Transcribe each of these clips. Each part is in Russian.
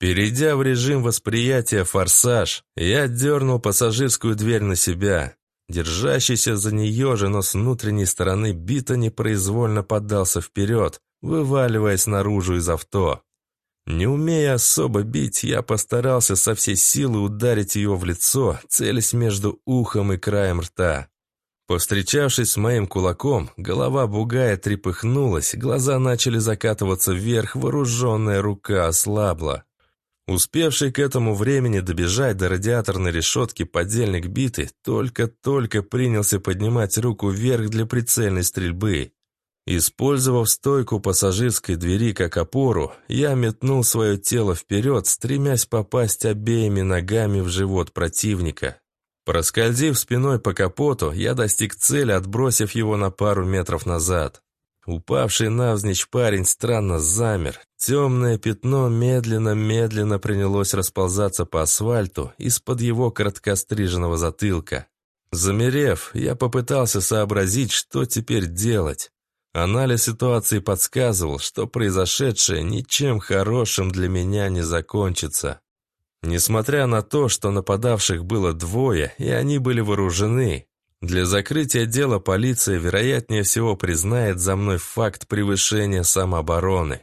Перейдя в режим восприятия «Форсаж», я дернул пассажирскую дверь на себя. Держащийся за нее же, но с внутренней стороны бита непроизвольно поддался вперед, вываливаясь наружу из авто. Не умея особо бить, я постарался со всей силы ударить ее в лицо, целясь между ухом и краем рта. Повстречавшись с моим кулаком, голова бугая трепыхнулась, глаза начали закатываться вверх, вооруженная рука ослабла. Успевший к этому времени добежать до радиаторной решетки подельник биты только-только принялся поднимать руку вверх для прицельной стрельбы. Использовав стойку пассажирской двери как опору, я метнул свое тело вперед, стремясь попасть обеими ногами в живот противника. Проскользив спиной по капоту, я достиг цели, отбросив его на пару метров назад. Упавший навзничь парень странно замер. Темное пятно медленно-медленно принялось расползаться по асфальту из-под его короткостриженного затылка. Замерев, я попытался сообразить, что теперь делать. Анализ ситуации подсказывал, что произошедшее ничем хорошим для меня не закончится. Несмотря на то, что нападавших было двое, и они были вооружены, для закрытия дела полиция, вероятнее всего, признает за мной факт превышения самообороны.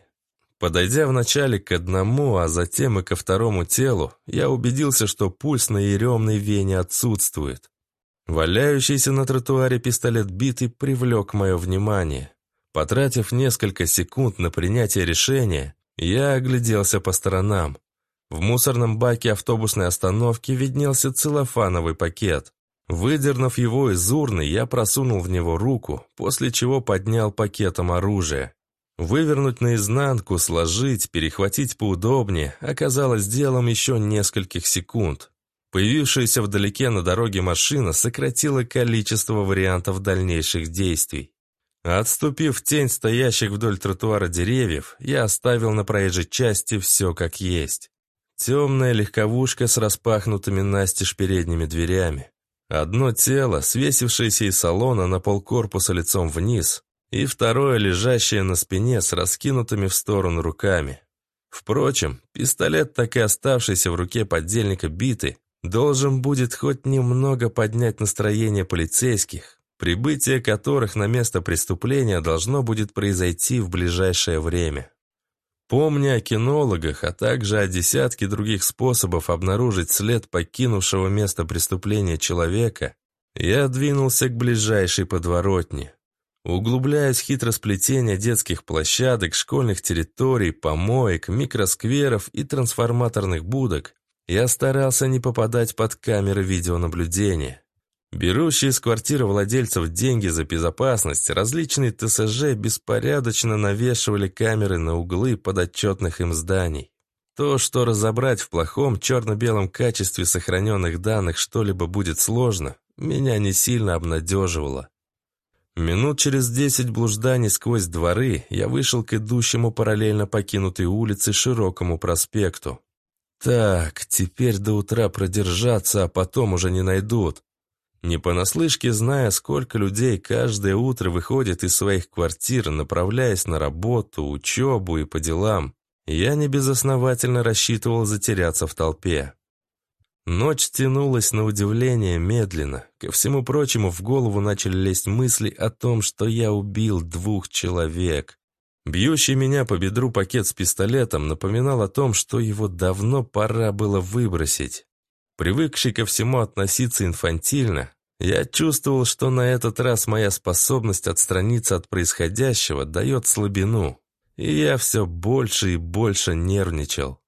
Подойдя вначале к одному, а затем и ко второму телу, я убедился, что пульс на еремной вене отсутствует. Валяющийся на тротуаре пистолет битый привлек мое внимание. Потратив несколько секунд на принятие решения, я огляделся по сторонам. В мусорном баке автобусной остановки виднелся целлофановый пакет. Выдернув его из урны, я просунул в него руку, после чего поднял пакетом оружие. Вывернуть наизнанку, сложить, перехватить поудобнее оказалось делом еще нескольких секунд. Появившаяся вдалеке на дороге машина сократила количество вариантов дальнейших действий. Отступив в тень стоящих вдоль тротуара деревьев, я оставил на проезжей части все как есть. Темная легковушка с распахнутыми настежь передними дверями. Одно тело, свесившееся из салона на полкорпуса лицом вниз, и второе, лежащее на спине с раскинутыми в сторону руками. Впрочем, пистолет, так и оставшийся в руке поддельника биты, должен будет хоть немного поднять настроение полицейских, прибытие которых на место преступления должно будет произойти в ближайшее время. Помня о кинологах, а также о десятке других способов обнаружить след покинувшего место преступления человека, я двинулся к ближайшей подворотне. Углубляясь в хитросплетение детских площадок, школьных территорий, помоек, микроскверов и трансформаторных будок, я старался не попадать под камеры видеонаблюдения. Берущие из квартиры владельцев деньги за безопасность, различные ТСЖ беспорядочно навешивали камеры на углы подотчетных им зданий. То, что разобрать в плохом черно-белом качестве сохраненных данных что-либо будет сложно, меня не сильно обнадеживало. Минут через десять блужданий сквозь дворы я вышел к идущему параллельно покинутой улице широкому проспекту. Так, теперь до утра продержаться, а потом уже не найдут. Не понаслышке зная, сколько людей каждое утро выходит из своих квартир, направляясь на работу, учебу и по делам, я небезосновательно рассчитывал затеряться в толпе. Ночь тянулась на удивление медленно. Ко всему прочему, в голову начали лезть мысли о том, что я убил двух человек. Бьющий меня по бедру пакет с пистолетом напоминал о том, что его давно пора было выбросить. Привыкший ко всему относиться инфантильно, я чувствовал, что на этот раз моя способность отстраниться от происходящего дает слабину, и я все больше и больше нервничал.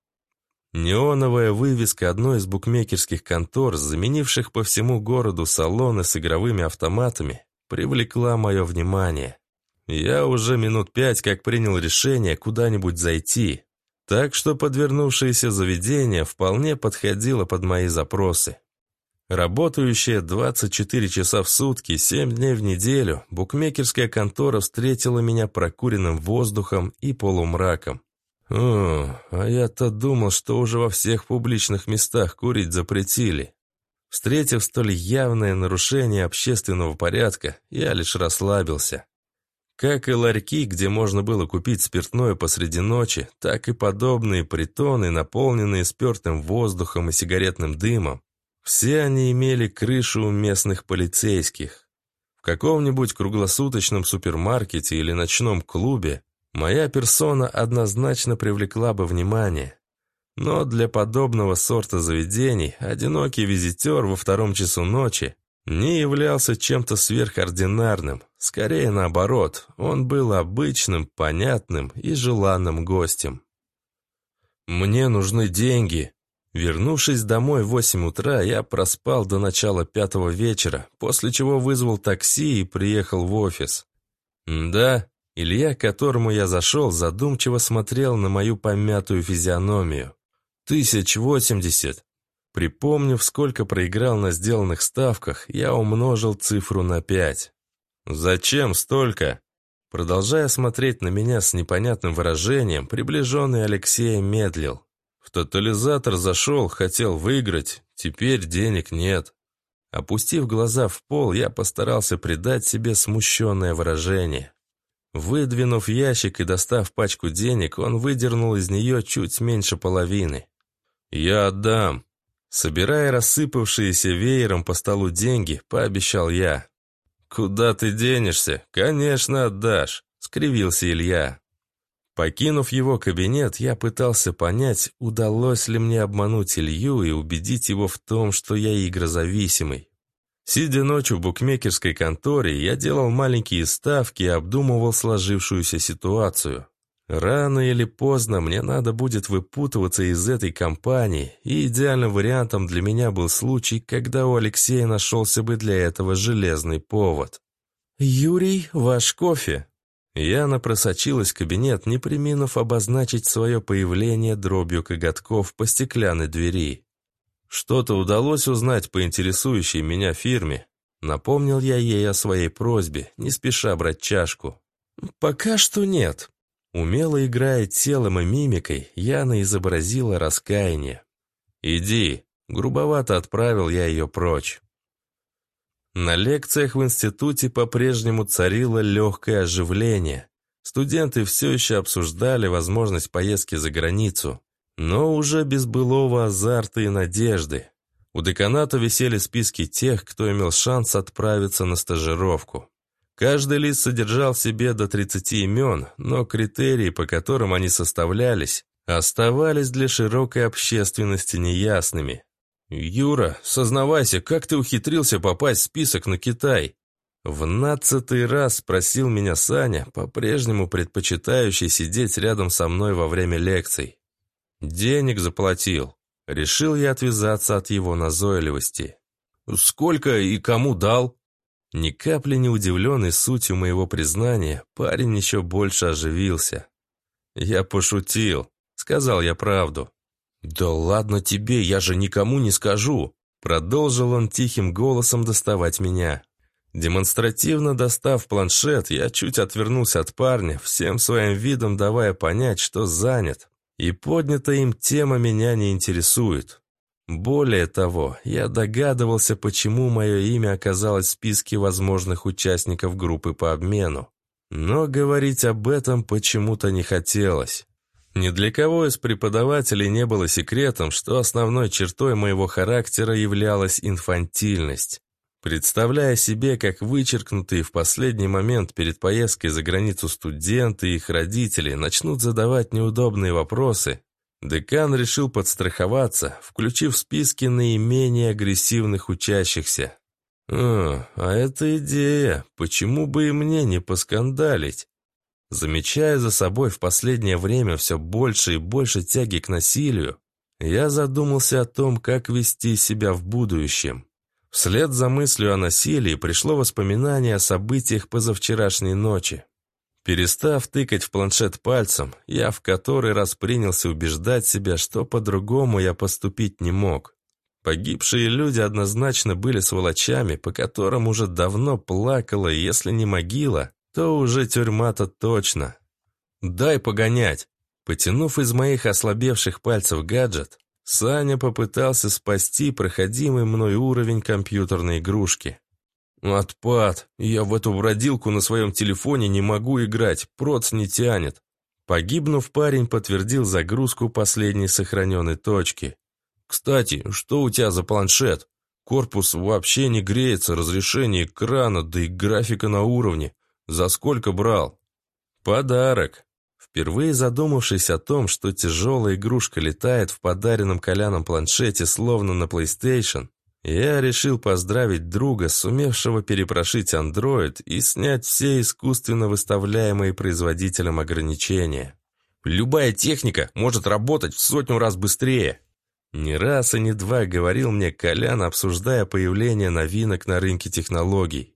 Неоновая вывеска одной из букмекерских контор, заменивших по всему городу салоны с игровыми автоматами, привлекла мое внимание. Я уже минут пять как принял решение куда-нибудь зайти, так что подвернувшееся заведение вполне подходило под мои запросы. Работающая 24 часа в сутки, 7 дней в неделю, букмекерская контора встретила меня прокуренным воздухом и полумраком. О, а я-то думал, что уже во всех публичных местах курить запретили. Встретив столь явное нарушение общественного порядка, я лишь расслабился. Как и ларьки, где можно было купить спиртное посреди ночи, так и подобные притоны, наполненные спиртным воздухом и сигаретным дымом, все они имели крышу у местных полицейских. В каком-нибудь круглосуточном супермаркете или ночном клубе моя персона однозначно привлекла бы внимание. Но для подобного сорта заведений одинокий визитер во втором часу ночи не являлся чем-то сверхординарным. Скорее наоборот, он был обычным, понятным и желанным гостем. «Мне нужны деньги!» Вернувшись домой в 8 утра, я проспал до начала пятого вечера, после чего вызвал такси и приехал в офис. Да, Илья, к которому я зашел, задумчиво смотрел на мою помятую физиономию. «Тысяч восемьдесят. Припомнив, сколько проиграл на сделанных ставках, я умножил цифру на пять. «Зачем столько?» Продолжая смотреть на меня с непонятным выражением, приближенный Алексей медлил. В тотализатор зашел, хотел выиграть, теперь денег нет. Опустив глаза в пол, я постарался придать себе смущенное выражение. Выдвинув ящик и достав пачку денег, он выдернул из нее чуть меньше половины. «Я отдам», Собирая рассыпавшиеся веером по столу деньги, пообещал я. «Куда ты денешься? Конечно, отдашь!» — скривился Илья. Покинув его кабинет, я пытался понять, удалось ли мне обмануть Илью и убедить его в том, что я игрозависимый. Сидя ночью в букмекерской конторе, я делал маленькие ставки и обдумывал сложившуюся ситуацию. Рано или поздно мне надо будет выпутываться из этой компании, и идеальным вариантом для меня был случай, когда у Алексея нашелся бы для этого железный повод. «Юрий, ваш кофе!» Яна просочилась в кабинет, не приминув обозначить свое появление дробью коготков по стеклянной двери. «Что-то удалось узнать по интересующей меня фирме?» Напомнил я ей о своей просьбе, не спеша брать чашку. «Пока что нет», Умело играя телом и мимикой, Яна изобразила раскаяние. «Иди!» – грубовато отправил я ее прочь. На лекциях в институте по-прежнему царило легкое оживление. Студенты все еще обсуждали возможность поездки за границу, но уже без былого азарта и надежды. У деканата висели списки тех, кто имел шанс отправиться на стажировку. Каждый лист содержал в себе до 30 имен, но критерии, по которым они составлялись, оставались для широкой общественности неясными. «Юра, сознавайся, как ты ухитрился попасть в список на Китай?» В нацатый раз спросил меня Саня, по-прежнему предпочитающий сидеть рядом со мной во время лекций. «Денег заплатил». Решил я отвязаться от его назойливости. «Сколько и кому дал?» Ни капли не удивленный сутью моего признания, парень еще больше оживился. «Я пошутил», — сказал я правду. «Да ладно тебе, я же никому не скажу», — продолжил он тихим голосом доставать меня. Демонстративно достав планшет, я чуть отвернулся от парня, всем своим видом давая понять, что занят, и поднятая им тема меня не интересует. Более того, я догадывался, почему мое имя оказалось в списке возможных участников группы по обмену. Но говорить об этом почему-то не хотелось. Ни для кого из преподавателей не было секретом, что основной чертой моего характера являлась инфантильность. Представляя себе, как вычеркнутые в последний момент перед поездкой за границу студенты и их родители начнут задавать неудобные вопросы, Декан решил подстраховаться, включив в списки наименее агрессивных учащихся. «А, это идея. Почему бы и мне не поскандалить?» Замечая за собой в последнее время все больше и больше тяги к насилию, я задумался о том, как вести себя в будущем. Вслед за мыслью о насилии пришло воспоминание о событиях позавчерашней ночи. Перестав тыкать в планшет пальцем, я в который раз принялся убеждать себя, что по-другому я поступить не мог. Погибшие люди однозначно были сволочами, по которым уже давно плакала, если не могила, то уже тюрьма-то точно. «Дай погонять!» Потянув из моих ослабевших пальцев гаджет, Саня попытался спасти проходимый мной уровень компьютерной игрушки. Отпад. Я в эту бродилку на своем телефоне не могу играть, проц не тянет. Погибнув, парень подтвердил загрузку последней сохраненной точки. «Кстати, что у тебя за планшет? Корпус вообще не греется, разрешение экрана, да и графика на уровне. За сколько брал?» «Подарок». Впервые задумавшись о том, что тяжелая игрушка летает в подаренном Коляном планшете, словно на PlayStation, я решил поздравить друга, сумевшего перепрошить андроид и снять все искусственно выставляемые производителем ограничения. «Любая техника может работать в сотню раз быстрее!» Не раз и не два говорил мне Колян, обсуждая появление новинок на рынке технологий.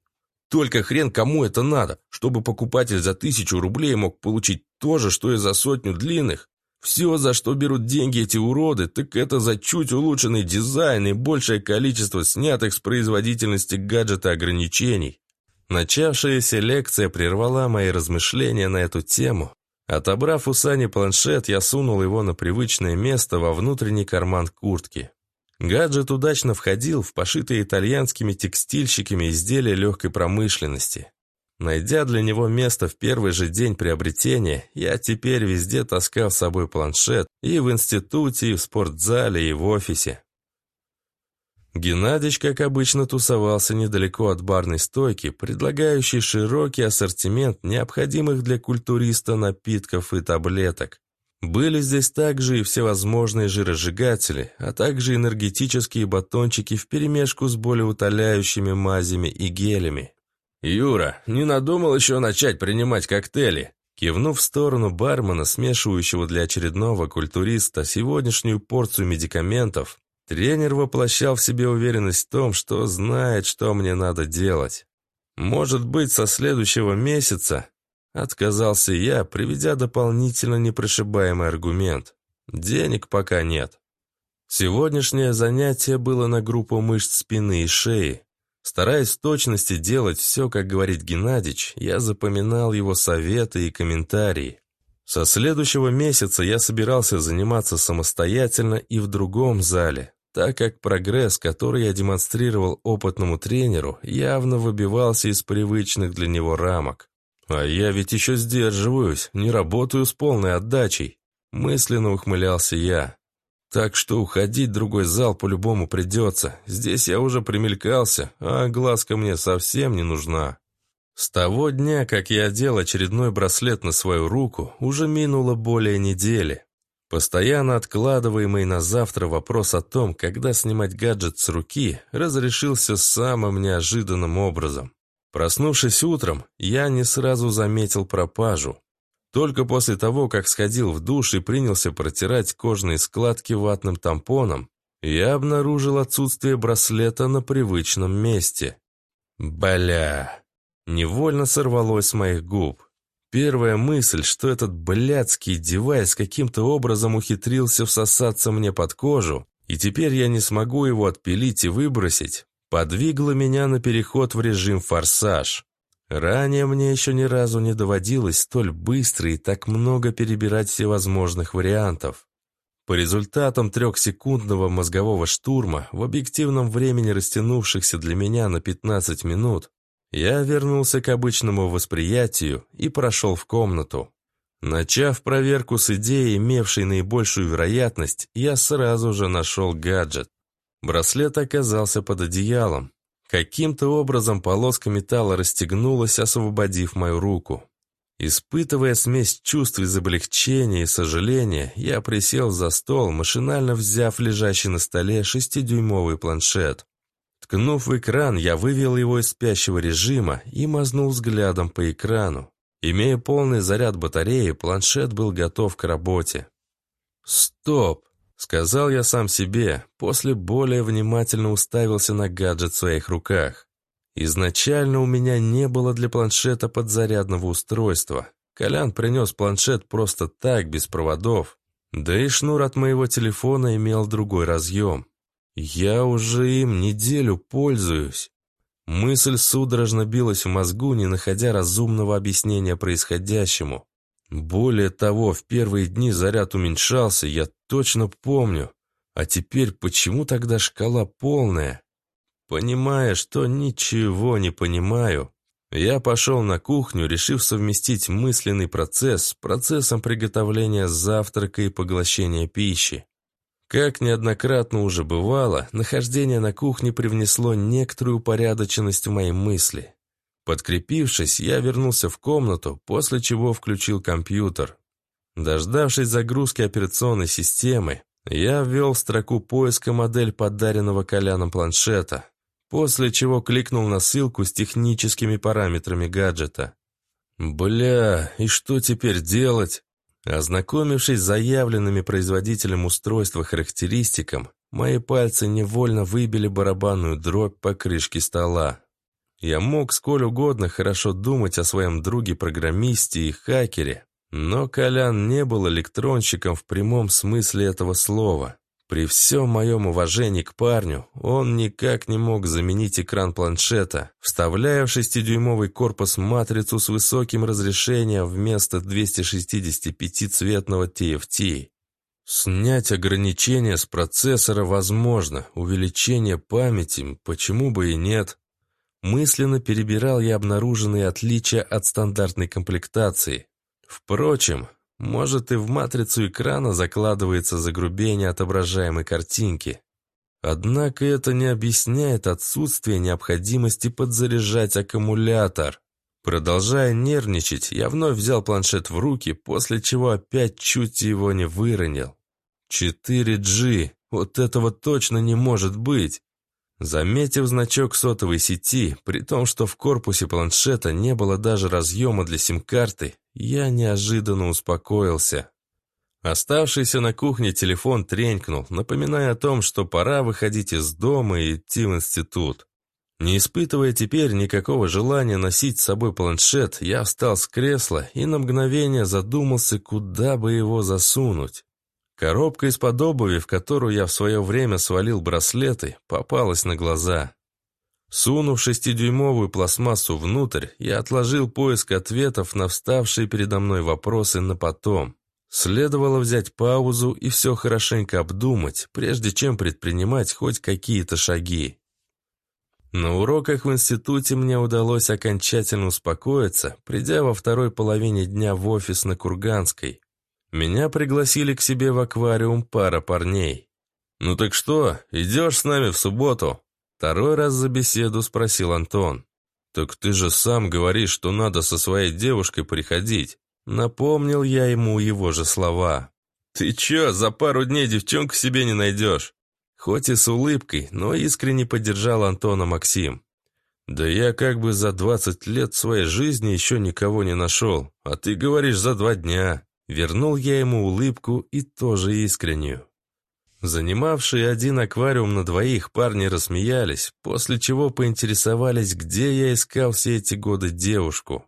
«Только хрен кому это надо, чтобы покупатель за тысячу рублей мог получить то же, что и за сотню длинных, все, за что берут деньги эти уроды, так это за чуть улучшенный дизайн и большее количество снятых с производительности гаджета ограничений. Начавшаяся лекция прервала мои размышления на эту тему. Отобрав у Сани планшет, я сунул его на привычное место во внутренний карман куртки. Гаджет удачно входил в пошитые итальянскими текстильщиками изделия легкой промышленности. Найдя для него место в первый же день приобретения, я теперь везде таскал с собой планшет и в институте, и в спортзале, и в офисе. Геннадич, как обычно, тусовался недалеко от барной стойки, предлагающей широкий ассортимент необходимых для культуриста напитков и таблеток. Были здесь также и всевозможные жиросжигатели, а также энергетические батончики вперемешку с более утоляющими мазями и гелями. «Юра, не надумал еще начать принимать коктейли?» Кивнув в сторону бармена, смешивающего для очередного культуриста сегодняшнюю порцию медикаментов, тренер воплощал в себе уверенность в том, что знает, что мне надо делать. «Может быть, со следующего месяца?» Отказался я, приведя дополнительно непрошибаемый аргумент. «Денег пока нет». Сегодняшнее занятие было на группу мышц спины и шеи, Стараясь в точности делать все, как говорит Геннадич, я запоминал его советы и комментарии. Со следующего месяца я собирался заниматься самостоятельно и в другом зале, так как прогресс, который я демонстрировал опытному тренеру, явно выбивался из привычных для него рамок. «А я ведь еще сдерживаюсь, не работаю с полной отдачей», – мысленно ухмылялся я. Так что уходить другой зал по-любому придется. Здесь я уже примелькался, а глазка мне совсем не нужна. С того дня, как я одел очередной браслет на свою руку, уже минуло более недели. Постоянно откладываемый на завтра вопрос о том, когда снимать гаджет с руки, разрешился самым неожиданным образом. Проснувшись утром, я не сразу заметил пропажу. Только после того, как сходил в душ и принялся протирать кожные складки ватным тампоном, я обнаружил отсутствие браслета на привычном месте. Бля! Невольно сорвалось с моих губ. Первая мысль, что этот блядский девайс каким-то образом ухитрился всосаться мне под кожу, и теперь я не смогу его отпилить и выбросить, подвигла меня на переход в режим «Форсаж». Ранее мне еще ни разу не доводилось столь быстро и так много перебирать всевозможных вариантов. По результатам трехсекундного мозгового штурма, в объективном времени растянувшихся для меня на 15 минут, я вернулся к обычному восприятию и прошел в комнату. Начав проверку с идеей, имевшей наибольшую вероятность, я сразу же нашел гаджет. Браслет оказался под одеялом. Каким-то образом полоска металла расстегнулась, освободив мою руку. Испытывая смесь чувств из облегчения и сожаления, я присел за стол, машинально взяв лежащий на столе шестидюймовый планшет. Ткнув в экран, я вывел его из спящего режима и мазнул взглядом по экрану. Имея полный заряд батареи, планшет был готов к работе. «Стоп!» Сказал я сам себе, после более внимательно уставился на гаджет в своих руках. Изначально у меня не было для планшета подзарядного устройства. Колян принес планшет просто так, без проводов. Да и шнур от моего телефона имел другой разъем. Я уже им неделю пользуюсь. Мысль судорожно билась в мозгу, не находя разумного объяснения происходящему. Более того, в первые дни заряд уменьшался, я точно помню. А теперь почему тогда шкала полная? Понимая, что ничего не понимаю, я пошел на кухню, решив совместить мысленный процесс с процессом приготовления завтрака и поглощения пищи. Как неоднократно уже бывало, нахождение на кухне привнесло некоторую упорядоченность в мои мысли. Подкрепившись, я вернулся в комнату, после чего включил компьютер. Дождавшись загрузки операционной системы, я ввел в строку поиска модель подаренного Коляном планшета, после чего кликнул на ссылку с техническими параметрами гаджета. «Бля, и что теперь делать?» Ознакомившись с заявленными производителем устройства характеристикам, мои пальцы невольно выбили барабанную дробь по крышке стола. Я мог сколь угодно хорошо думать о своем друге-программисте и хакере, но Колян не был электронщиком в прямом смысле этого слова. При всем моем уважении к парню, он никак не мог заменить экран планшета, вставляя в 6-дюймовый корпус матрицу с высоким разрешением вместо 265-цветного TFT. Снять ограничения с процессора возможно, увеличение памяти, почему бы и нет. Мысленно перебирал я обнаруженные отличия от стандартной комплектации. Впрочем, может и в матрицу экрана закладывается загрубение отображаемой картинки. Однако это не объясняет отсутствие необходимости подзаряжать аккумулятор. Продолжая нервничать, я вновь взял планшет в руки, после чего опять чуть его не выронил. 4G. Вот этого точно не может быть. Заметив значок сотовой сети, при том, что в корпусе планшета не было даже разъема для сим-карты, я неожиданно успокоился. Оставшийся на кухне телефон тренькнул, напоминая о том, что пора выходить из дома и идти в институт. Не испытывая теперь никакого желания носить с собой планшет, я встал с кресла и на мгновение задумался, куда бы его засунуть. Коробка из-под обуви, в которую я в свое время свалил браслеты, попалась на глаза. Сунув шестидюймовую пластмассу внутрь, я отложил поиск ответов на вставшие передо мной вопросы на потом. Следовало взять паузу и все хорошенько обдумать, прежде чем предпринимать хоть какие-то шаги. На уроках в институте мне удалось окончательно успокоиться, придя во второй половине дня в офис на Курганской. Меня пригласили к себе в аквариум пара парней. «Ну так что, идешь с нами в субботу?» Второй раз за беседу спросил Антон. «Так ты же сам говоришь, что надо со своей девушкой приходить». Напомнил я ему его же слова. «Ты чё, за пару дней девчонку себе не найдешь?» Хоть и с улыбкой, но искренне поддержал Антона Максим. «Да я как бы за 20 лет своей жизни еще никого не нашел, а ты говоришь за два дня». Вернул я ему улыбку и тоже искреннюю. Занимавшие один аквариум на двоих парни рассмеялись, после чего поинтересовались, где я искал все эти годы девушку.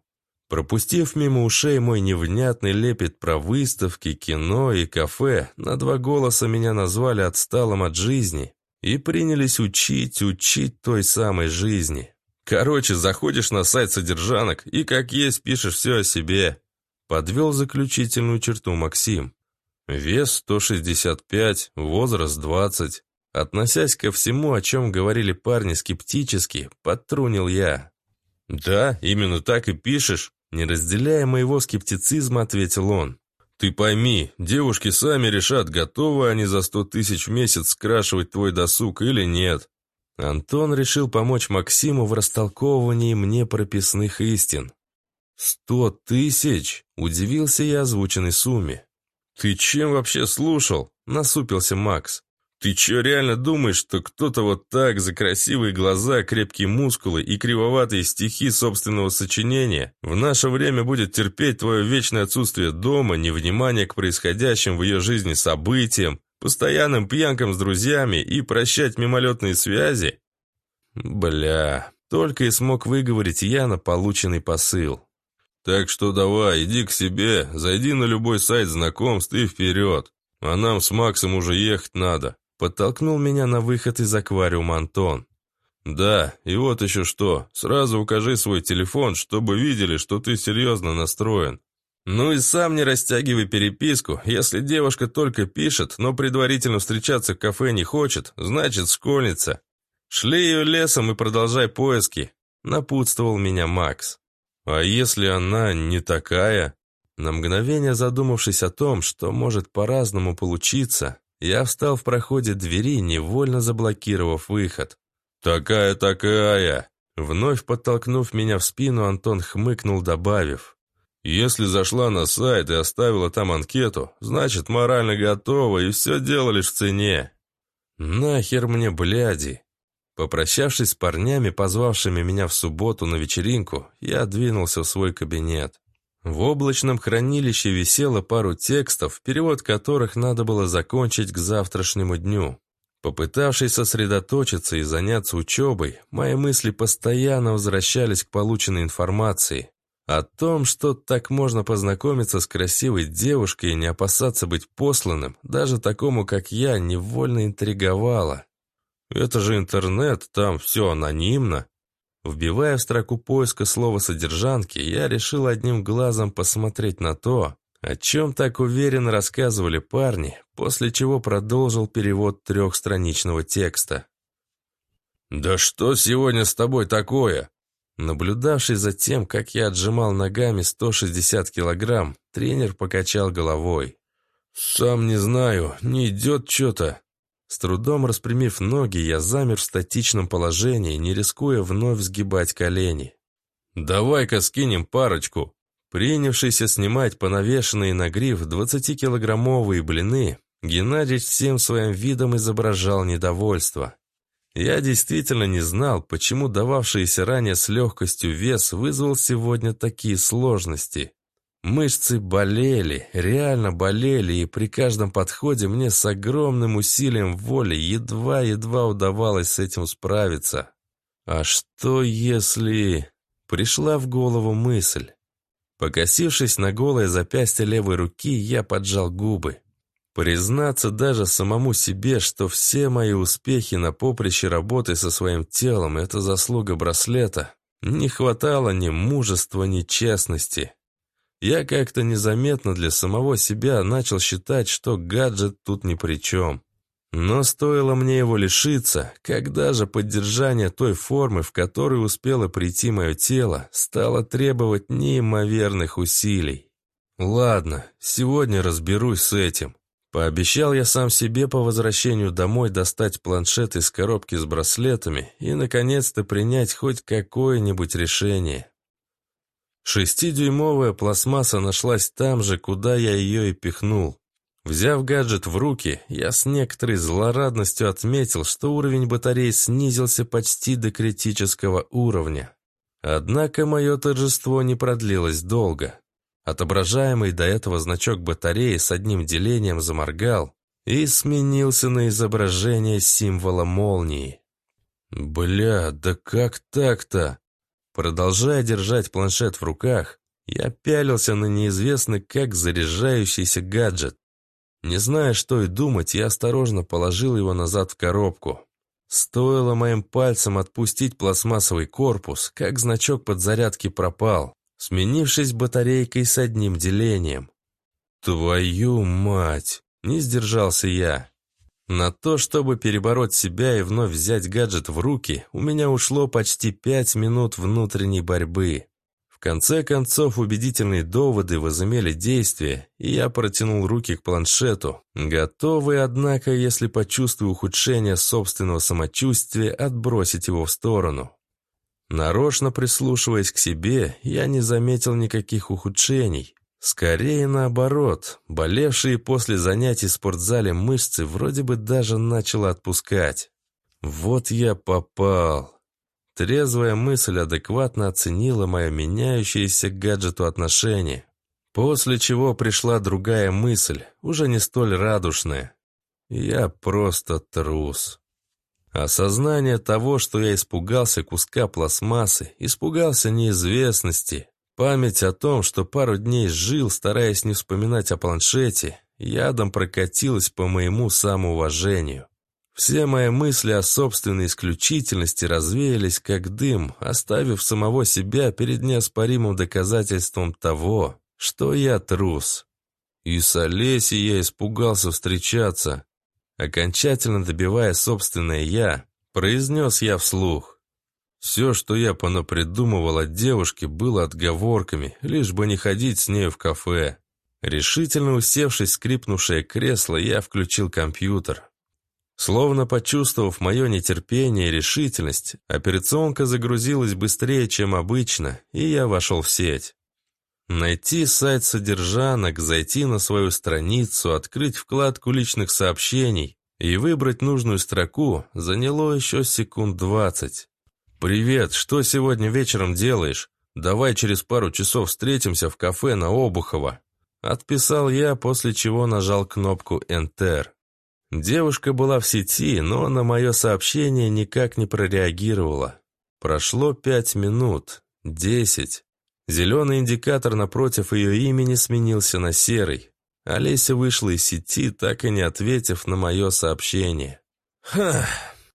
Пропустив мимо ушей мой невнятный лепет про выставки, кино и кафе, на два голоса меня назвали отсталым от жизни и принялись учить, учить той самой жизни. Короче, заходишь на сайт содержанок и как есть пишешь все о себе. Подвел заключительную черту Максим. Вес 165, возраст 20. Относясь ко всему, о чем говорили парни скептически, подтрунил я. «Да, именно так и пишешь», — не разделяя моего скептицизма, ответил он. «Ты пойми, девушки сами решат, готовы они за сто тысяч в месяц скрашивать твой досуг или нет». Антон решил помочь Максиму в растолковывании мне прописных истин. «Сто тысяч?» – удивился я озвученной сумме. «Ты чем вообще слушал?» – насупился Макс. «Ты чё реально думаешь, что кто-то вот так за красивые глаза, крепкие мускулы и кривоватые стихи собственного сочинения в наше время будет терпеть твое вечное отсутствие дома, невнимание к происходящим в ее жизни событиям, постоянным пьянкам с друзьями и прощать мимолетные связи?» «Бля...» Только и смог выговорить я на полученный посыл. Так что давай, иди к себе, зайди на любой сайт знакомств и вперед. А нам с Максом уже ехать надо. Подтолкнул меня на выход из аквариума Антон. «Да, и вот еще что. Сразу укажи свой телефон, чтобы видели, что ты серьезно настроен. Ну и сам не растягивай переписку. Если девушка только пишет, но предварительно встречаться в кафе не хочет, значит школьница. Шли ее лесом и продолжай поиски», — напутствовал меня Макс. А если она не такая? На мгновение задумавшись о том, что может по-разному получиться, я встал в проходе двери, невольно заблокировав выход. «Такая такая!» Вновь подтолкнув меня в спину, Антон хмыкнул, добавив. «Если зашла на сайт и оставила там анкету, значит, морально готова и все дело лишь в цене». «Нахер мне, бляди!» Попрощавшись с парнями, позвавшими меня в субботу на вечеринку, я двинулся в свой кабинет. В облачном хранилище висело пару текстов, перевод которых надо было закончить к завтрашнему дню. Попытавшись сосредоточиться и заняться учебой, мои мысли постоянно возвращались к полученной информации. О том, что так можно познакомиться с красивой девушкой и не опасаться быть посланным, даже такому, как я, невольно интриговало. Это же интернет, там все анонимно. Вбивая в строку поиска слово «содержанки», я решил одним глазом посмотреть на то, о чем так уверенно рассказывали парни, после чего продолжил перевод трехстраничного текста. «Да что сегодня с тобой такое?» Наблюдавший за тем, как я отжимал ногами 160 килограмм, тренер покачал головой. «Сам не знаю, не идет что-то. С трудом распрямив ноги, я замер в статичном положении, не рискуя вновь сгибать колени. «Давай-ка скинем парочку!» Принявшийся снимать понавешенные на гриф 20-килограммовые блины, Геннадий всем своим видом изображал недовольство. Я действительно не знал, почему дававшийся ранее с легкостью вес вызвал сегодня такие сложности. Мышцы болели, реально болели, и при каждом подходе мне с огромным усилием воли едва-едва удавалось с этим справиться. А что если... Пришла в голову мысль. Покосившись на голое запястье левой руки, я поджал губы. Признаться даже самому себе, что все мои успехи на поприще работы со своим телом – это заслуга браслета. Не хватало ни мужества, ни честности. Я как-то незаметно для самого себя начал считать, что гаджет тут ни при чем. Но стоило мне его лишиться, когда же поддержание той формы, в которой успело прийти мое тело, стало требовать неимоверных усилий. «Ладно, сегодня разберусь с этим». Пообещал я сам себе по возвращению домой достать планшет из коробки с браслетами и, наконец-то, принять хоть какое-нибудь решение. Шестидюймовая пластмасса нашлась там же, куда я ее и пихнул. Взяв гаджет в руки, я с некоторой злорадностью отметил, что уровень батареи снизился почти до критического уровня. Однако мое торжество не продлилось долго. Отображаемый до этого значок батареи с одним делением заморгал и сменился на изображение символа молнии. «Бля, да как так-то?» Продолжая держать планшет в руках, я пялился на неизвестный как заряжающийся гаджет. Не зная, что и думать, я осторожно положил его назад в коробку. Стоило моим пальцем отпустить пластмассовый корпус, как значок подзарядки пропал, сменившись батарейкой с одним делением. «Твою мать!» – не сдержался я. На то, чтобы перебороть себя и вновь взять гаджет в руки, у меня ушло почти пять минут внутренней борьбы. В конце концов, убедительные доводы возымели действие, и я протянул руки к планшету, готовый, однако, если почувствую ухудшение собственного самочувствия, отбросить его в сторону. Нарочно прислушиваясь к себе, я не заметил никаких ухудшений, Скорее наоборот, болевшие после занятий в спортзале мышцы вроде бы даже начало отпускать. Вот я попал. Трезвая мысль адекватно оценила мое меняющееся к гаджету отношение. После чего пришла другая мысль, уже не столь радушная. Я просто трус. Осознание того, что я испугался куска пластмассы, испугался неизвестности, Память о том, что пару дней жил, стараясь не вспоминать о планшете, ядом прокатилась по моему самоуважению. Все мои мысли о собственной исключительности развеялись как дым, оставив самого себя перед неоспоримым доказательством того, что я трус. И с Олесей я испугался встречаться. Окончательно добивая собственное «я», произнес я вслух. Все, что я понапридумывал от девушки, было отговорками, лишь бы не ходить с нею в кафе. Решительно усевшись в скрипнувшее кресло, я включил компьютер. Словно почувствовав мое нетерпение и решительность, операционка загрузилась быстрее, чем обычно, и я вошел в сеть. Найти сайт содержанок, зайти на свою страницу, открыть вкладку личных сообщений и выбрать нужную строку заняло еще секунд двадцать. «Привет, что сегодня вечером делаешь? Давай через пару часов встретимся в кафе на Обухово». Отписал я, после чего нажал кнопку «Enter». Девушка была в сети, но на мое сообщение никак не прореагировала. Прошло пять минут. Десять. Зеленый индикатор напротив ее имени сменился на серый. Олеся вышла из сети, так и не ответив на мое сообщение. «Ха!»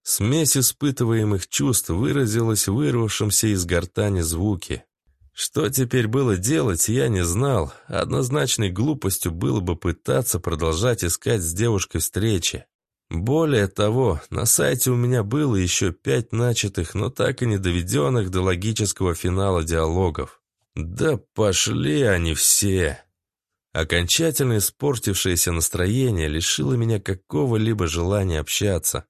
Смесь испытываемых чувств выразилась в вырвавшемся из гортани звуки. Что теперь было делать, я не знал. Однозначной глупостью было бы пытаться продолжать искать с девушкой встречи. Более того, на сайте у меня было еще пять начатых, но так и не доведенных до логического финала диалогов. Да пошли они все! Окончательно испортившееся настроение лишило меня какого-либо желания общаться.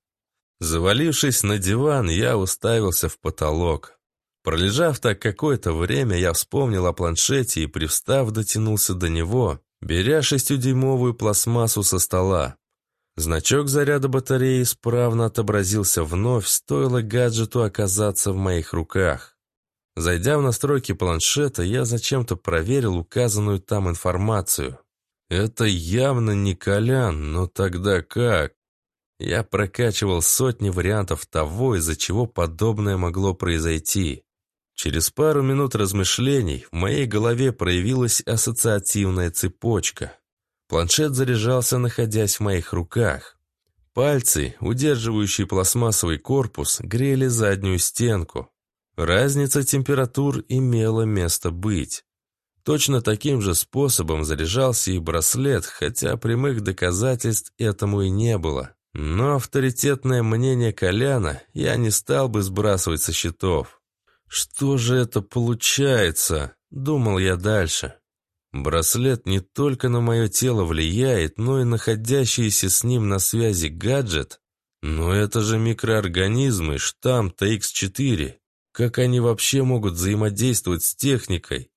Завалившись на диван, я уставился в потолок. Пролежав так какое-то время, я вспомнил о планшете и, привстав, дотянулся до него, беря шестидюймовую пластмассу со стола. Значок заряда батареи исправно отобразился вновь, стоило гаджету оказаться в моих руках. Зайдя в настройки планшета, я зачем-то проверил указанную там информацию. Это явно не Колян, но тогда как? Я прокачивал сотни вариантов того, из-за чего подобное могло произойти. Через пару минут размышлений в моей голове проявилась ассоциативная цепочка. Планшет заряжался, находясь в моих руках. Пальцы, удерживающие пластмассовый корпус, грели заднюю стенку. Разница температур имела место быть. Точно таким же способом заряжался и браслет, хотя прямых доказательств этому и не было. Но авторитетное мнение Коляна я не стал бы сбрасывать со счетов. «Что же это получается?» – думал я дальше. Браслет не только на мое тело влияет, но и находящиеся с ним на связи гаджет. Но это же микроорганизмы, штамм TX4. Как они вообще могут взаимодействовать с техникой?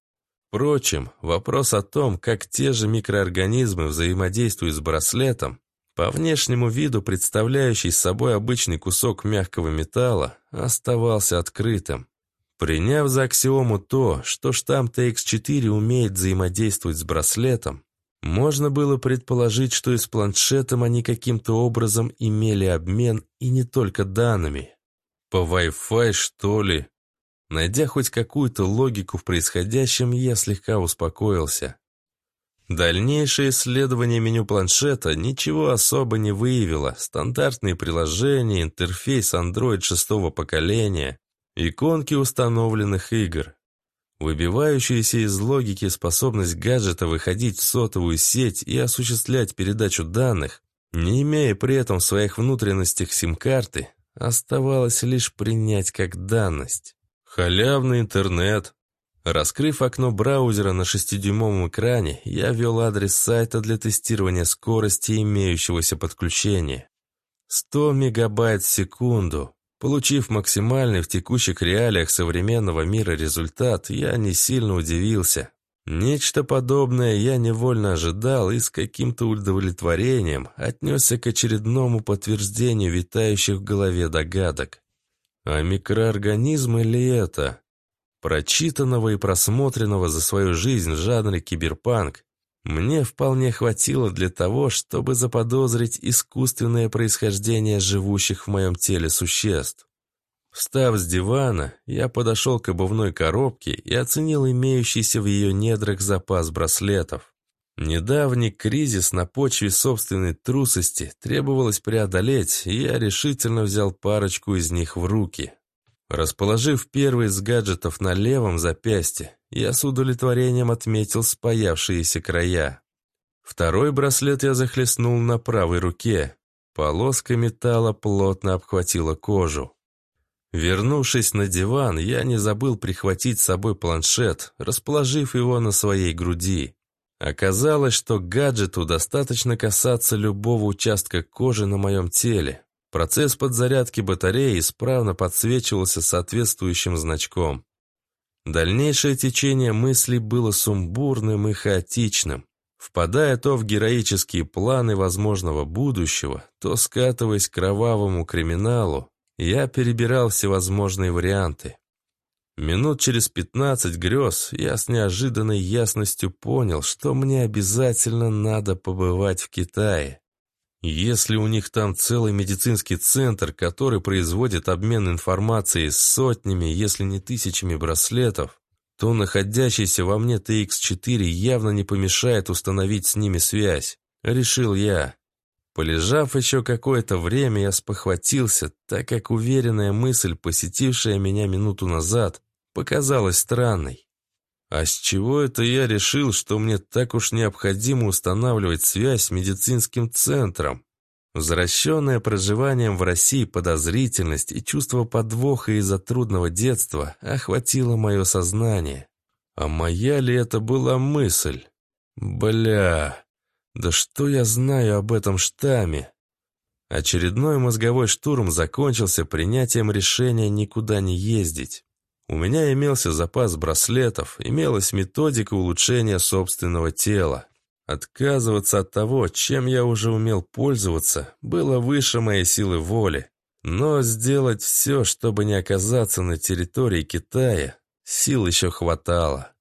Впрочем, вопрос о том, как те же микроорганизмы взаимодействуют с браслетом, по внешнему виду, представляющий собой обычный кусок мягкого металла, оставался открытым. Приняв за аксиому то, что штамм TX4 умеет взаимодействовать с браслетом, можно было предположить, что и с планшетом они каким-то образом имели обмен и не только данными. По Wi-Fi, что ли? Найдя хоть какую-то логику в происходящем, я слегка успокоился. Дальнейшее исследование меню планшета ничего особо не выявило. Стандартные приложения, интерфейс Android шестого поколения, иконки установленных игр. Выбивающаяся из логики способность гаджета выходить в сотовую сеть и осуществлять передачу данных, не имея при этом в своих внутренностях сим-карты, оставалось лишь принять как данность. Халявный интернет, Раскрыв окно браузера на шестидюймовом экране, я ввел адрес сайта для тестирования скорости имеющегося подключения. 100 мегабайт в секунду. Получив максимальный в текущих реалиях современного мира результат, я не сильно удивился. Нечто подобное я невольно ожидал и с каким-то удовлетворением отнесся к очередному подтверждению витающих в голове догадок. А микроорганизмы ли это? Прочитанного и просмотренного за свою жизнь в жанре киберпанк мне вполне хватило для того, чтобы заподозрить искусственное происхождение живущих в моем теле существ. Встав с дивана, я подошел к обувной коробке и оценил имеющийся в ее недрах запас браслетов. Недавний кризис на почве собственной трусости требовалось преодолеть, и я решительно взял парочку из них в руки. Расположив первый из гаджетов на левом запястье, я с удовлетворением отметил спаявшиеся края. Второй браслет я захлестнул на правой руке. Полоска металла плотно обхватила кожу. Вернувшись на диван, я не забыл прихватить с собой планшет, расположив его на своей груди. Оказалось, что гаджету достаточно касаться любого участка кожи на моем теле, Процесс подзарядки батареи исправно подсвечивался соответствующим значком. Дальнейшее течение мыслей было сумбурным и хаотичным, впадая то в героические планы возможного будущего, то скатываясь к кровавому криминалу, я перебирал всевозможные варианты. Минут через пятнадцать грез я с неожиданной ясностью понял, что мне обязательно надо побывать в Китае. Если у них там целый медицинский центр, который производит обмен информацией с сотнями, если не тысячами браслетов, то находящийся во мне TX4 явно не помешает установить с ними связь. Решил я. Полежав еще какое-то время, я спохватился, так как уверенная мысль, посетившая меня минуту назад, показалась странной. А с чего это я решил, что мне так уж необходимо устанавливать связь с медицинским центром? Возвращенная проживанием в России подозрительность и чувство подвоха из-за трудного детства охватило мое сознание. А моя ли это была мысль? Бля, да что я знаю об этом штамме? Очередной мозговой штурм закончился принятием решения никуда не ездить. У меня имелся запас браслетов, имелась методика улучшения собственного тела. Отказываться от того, чем я уже умел пользоваться, было выше моей силы воли. Но сделать все, чтобы не оказаться на территории Китая, сил еще хватало.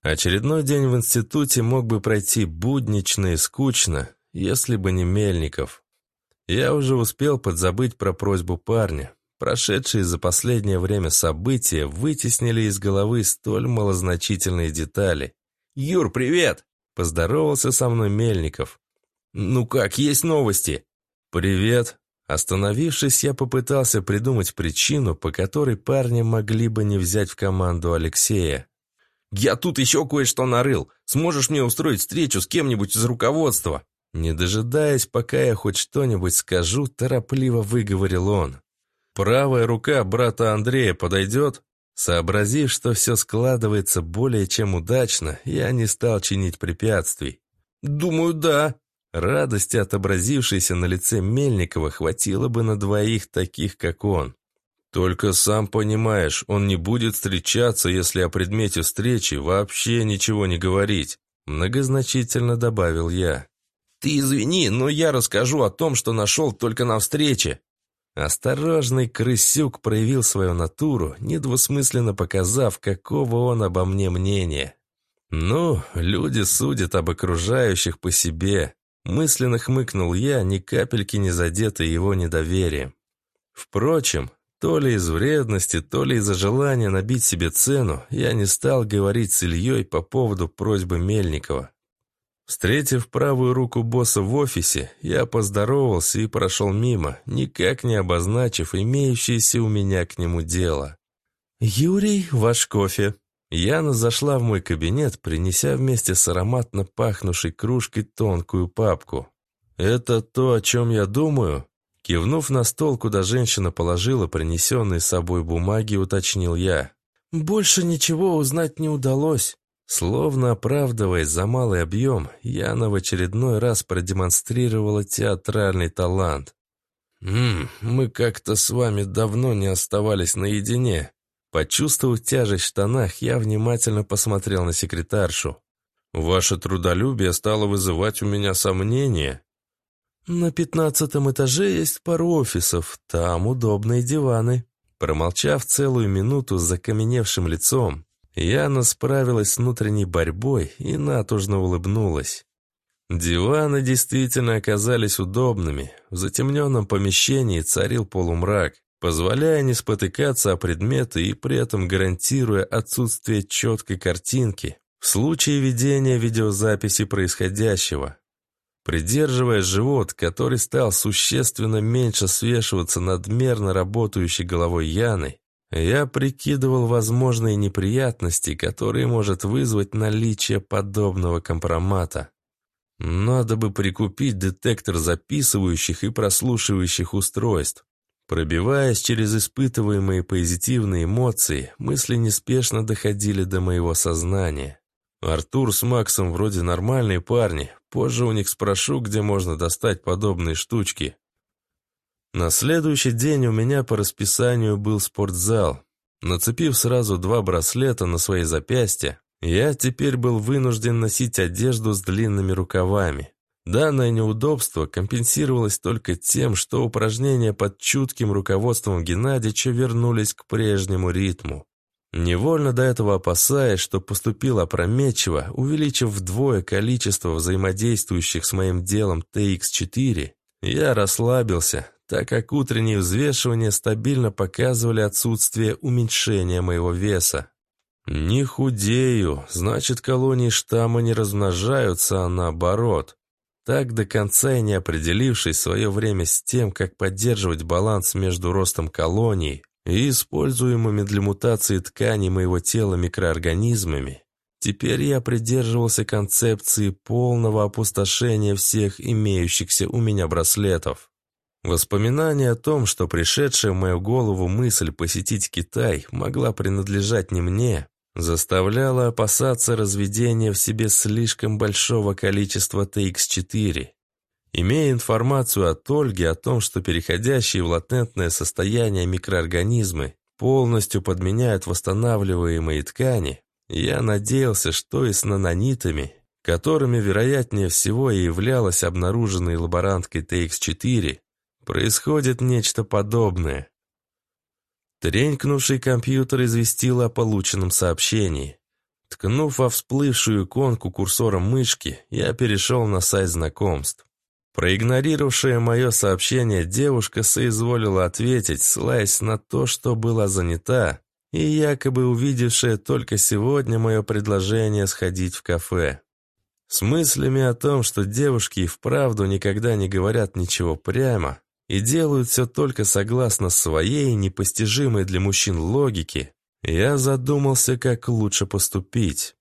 Очередной день в институте мог бы пройти буднично и скучно, если бы не Мельников. Я уже успел подзабыть про просьбу парня. Прошедшие за последнее время события вытеснили из головы столь малозначительные детали. «Юр, привет!» – поздоровался со мной Мельников. «Ну как, есть новости?» «Привет!» Остановившись, я попытался придумать причину, по которой парни могли бы не взять в команду Алексея. «Я тут еще кое-что нарыл. Сможешь мне устроить встречу с кем-нибудь из руководства?» Не дожидаясь, пока я хоть что-нибудь скажу, торопливо выговорил он. Правая рука брата Андрея подойдет? Сообразив, что все складывается более чем удачно, я не стал чинить препятствий. «Думаю, да». Радости, отобразившейся на лице Мельникова, хватило бы на двоих таких, как он. «Только сам понимаешь, он не будет встречаться, если о предмете встречи вообще ничего не говорить», многозначительно добавил я. «Ты извини, но я расскажу о том, что нашел только на встрече», Осторожный крысюк проявил свою натуру, недвусмысленно показав, какого он обо мне мнения. «Ну, люди судят об окружающих по себе», — мысленно хмыкнул я, ни капельки не задетый его недоверием. Впрочем, то ли из вредности, то ли из-за желания набить себе цену, я не стал говорить с Ильей по поводу просьбы Мельникова. Встретив правую руку босса в офисе, я поздоровался и прошел мимо, никак не обозначив имеющееся у меня к нему дело. «Юрий, ваш кофе». Яна зашла в мой кабинет, принеся вместе с ароматно пахнувшей кружкой тонкую папку. «Это то, о чем я думаю?» Кивнув на стол, куда женщина положила принесенные с собой бумаги, уточнил я. «Больше ничего узнать не удалось. Словно оправдываясь за малый объем, Яна в очередной раз продемонстрировала театральный талант. «Ммм, мы как-то с вами давно не оставались наедине». Почувствовав тяжесть в штанах, я внимательно посмотрел на секретаршу. «Ваше трудолюбие стало вызывать у меня сомнения». «На пятнадцатом этаже есть пару офисов, там удобные диваны». Промолчав целую минуту с закаменевшим лицом, Яна справилась с внутренней борьбой и натужно улыбнулась. Диваны действительно оказались удобными. В затемненном помещении царил полумрак, позволяя не спотыкаться о предметы и при этом гарантируя отсутствие четкой картинки в случае ведения видеозаписи происходящего. Придерживая живот, который стал существенно меньше свешиваться над надмерно работающей головой Яны, я прикидывал возможные неприятности, которые может вызвать наличие подобного компромата. Надо бы прикупить детектор записывающих и прослушивающих устройств. Пробиваясь через испытываемые позитивные эмоции, мысли неспешно доходили до моего сознания. Артур с Максом вроде нормальные парни, позже у них спрошу, где можно достать подобные штучки. На следующий день у меня по расписанию был спортзал. Нацепив сразу два браслета на свои запястья, я теперь был вынужден носить одежду с длинными рукавами. Данное неудобство компенсировалось только тем, что упражнения под чутким руководством Геннадича вернулись к прежнему ритму. Невольно до этого опасаясь, что поступил опрометчиво, увеличив вдвое количество взаимодействующих с моим делом TX4, я расслабился, так как утренние взвешивания стабильно показывали отсутствие уменьшения моего веса. «Не худею, значит, колонии штамма не размножаются, а наоборот». Так до конца и не определившись свое время с тем, как поддерживать баланс между ростом колоний и используемыми для мутации тканей моего тела микроорганизмами, теперь я придерживался концепции полного опустошения всех имеющихся у меня браслетов. Воспоминание о том, что пришедшая в мою голову мысль посетить Китай могла принадлежать не мне, заставляло опасаться разведения в себе слишком большого количества TX4. Имея информацию от Ольги о том, что переходящие в латентное состояние микроорганизмы полностью подменяют восстанавливаемые ткани, я надеялся, что и с нанонитами, которыми вероятнее всего и являлась обнаруженной лаборанткой TX4, Происходит нечто подобное. Тренькнувший компьютер известил о полученном сообщении. Ткнув во всплывшую иконку курсором мышки, я перешел на сайт знакомств. Проигнорировавшая мое сообщение, девушка соизволила ответить, ссылаясь на то, что была занята, и якобы увидевшая только сегодня мое предложение сходить в кафе. С мыслями о том, что девушки и вправду никогда не говорят ничего прямо, и делают все только согласно своей, непостижимой для мужчин логике, я задумался, как лучше поступить.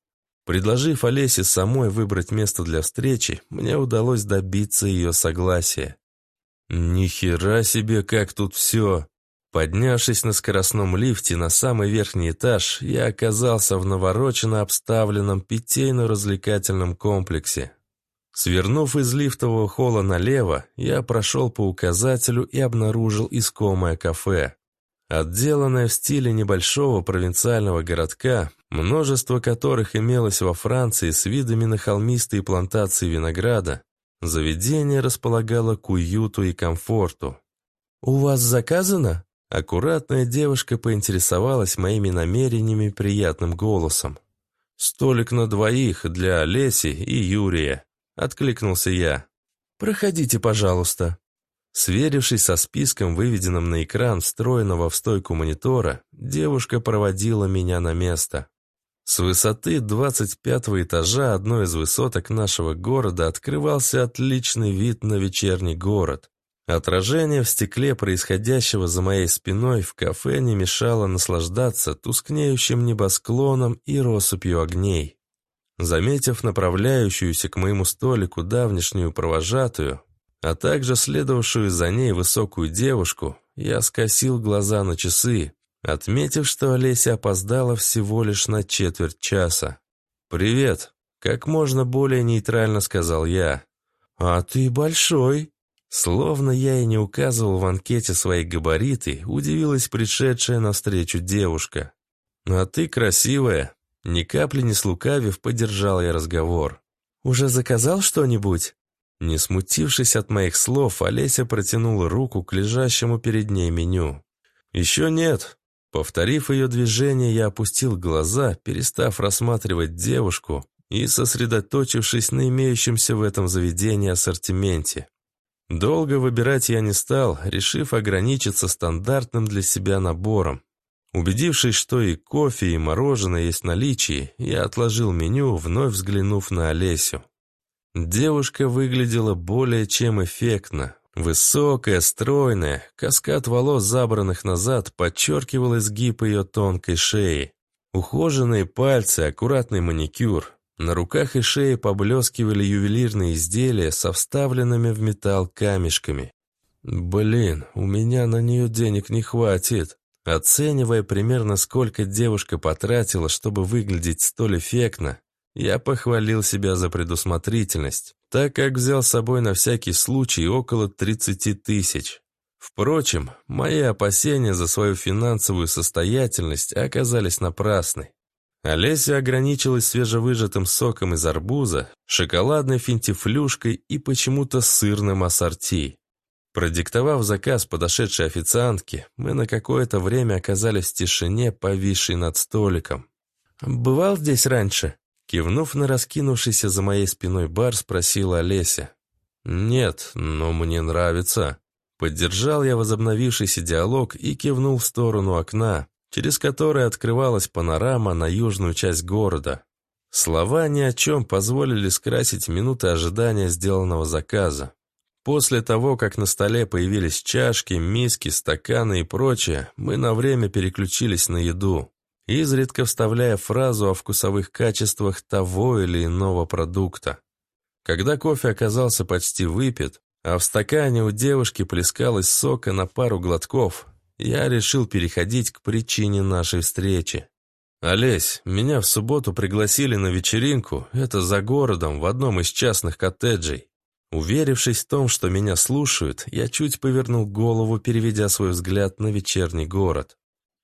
Предложив Олесе самой выбрать место для встречи, мне удалось добиться ее согласия. Нихера себе, как тут все!» Поднявшись на скоростном лифте на самый верхний этаж, я оказался в навороченно обставленном питейно-развлекательном комплексе. Свернув из лифтового холла налево, я прошел по указателю и обнаружил искомое кафе. Отделанное в стиле небольшого провинциального городка, множество которых имелось во Франции с видами на холмистые плантации винограда, заведение располагало к уюту и комфорту. «У вас заказано?» Аккуратная девушка поинтересовалась моими намерениями приятным голосом. «Столик на двоих для Олеси и Юрия», — откликнулся я. «Проходите, пожалуйста». Сверившись со списком, выведенным на экран, встроенного в стойку монитора, девушка проводила меня на место. С высоты 25 этажа одной из высоток нашего города открывался отличный вид на вечерний город. Отражение в стекле происходящего за моей спиной в кафе не мешало наслаждаться тускнеющим небосклоном и россыпью огней. Заметив направляющуюся к моему столику давнишнюю провожатую, а также следовавшую за ней высокую девушку, я скосил глаза на часы, отметив, что Олеся опоздала всего лишь на четверть часа. «Привет!» — как можно более нейтрально сказал я. «А ты большой!» Словно я и не указывал в анкете свои габариты, удивилась пришедшая навстречу девушка. «А ты красивая!» Ни капли не слукавив, поддержал я разговор. «Уже заказал что-нибудь?» Не смутившись от моих слов, Олеся протянула руку к лежащему перед ней меню. «Еще нет». Повторив ее движение, я опустил глаза, перестав рассматривать девушку и сосредоточившись на имеющемся в этом заведении ассортименте. Долго выбирать я не стал, решив ограничиться стандартным для себя набором. Убедившись, что и кофе, и мороженое есть в наличии, я отложил меню, вновь взглянув на Олесю. Девушка выглядела более чем эффектно. Высокая, стройная, каскад волос, забранных назад, подчеркивал изгиб ее тонкой шеи. Ухоженные пальцы, аккуратный маникюр. На руках и шее поблескивали ювелирные изделия со вставленными в металл камешками. «Блин, у меня на нее денег не хватит», Оценивая примерно, сколько девушка потратила, чтобы выглядеть столь эффектно, я похвалил себя за предусмотрительность, так как взял с собой на всякий случай около 30 тысяч. Впрочем, мои опасения за свою финансовую состоятельность оказались напрасны. Олеся ограничилась свежевыжатым соком из арбуза, шоколадной финтифлюшкой и почему-то сырным ассорти. Продиктовав заказ подошедшей официантке, мы на какое-то время оказались в тишине, повисшей над столиком. «Бывал здесь раньше?» Кивнув на раскинувшийся за моей спиной бар, спросила Олеся. «Нет, но мне нравится». Поддержал я возобновившийся диалог и кивнул в сторону окна, через которое открывалась панорама на южную часть города. Слова ни о чем позволили скрасить минуты ожидания сделанного заказа. После того, как на столе появились чашки, миски, стаканы и прочее, мы на время переключились на еду, изредка вставляя фразу о вкусовых качествах того или иного продукта. Когда кофе оказался почти выпит, а в стакане у девушки плескалось сока на пару глотков, я решил переходить к причине нашей встречи. «Олесь, меня в субботу пригласили на вечеринку, это за городом, в одном из частных коттеджей. Уверившись в том, что меня слушают, я чуть повернул голову, переведя свой взгляд на вечерний город.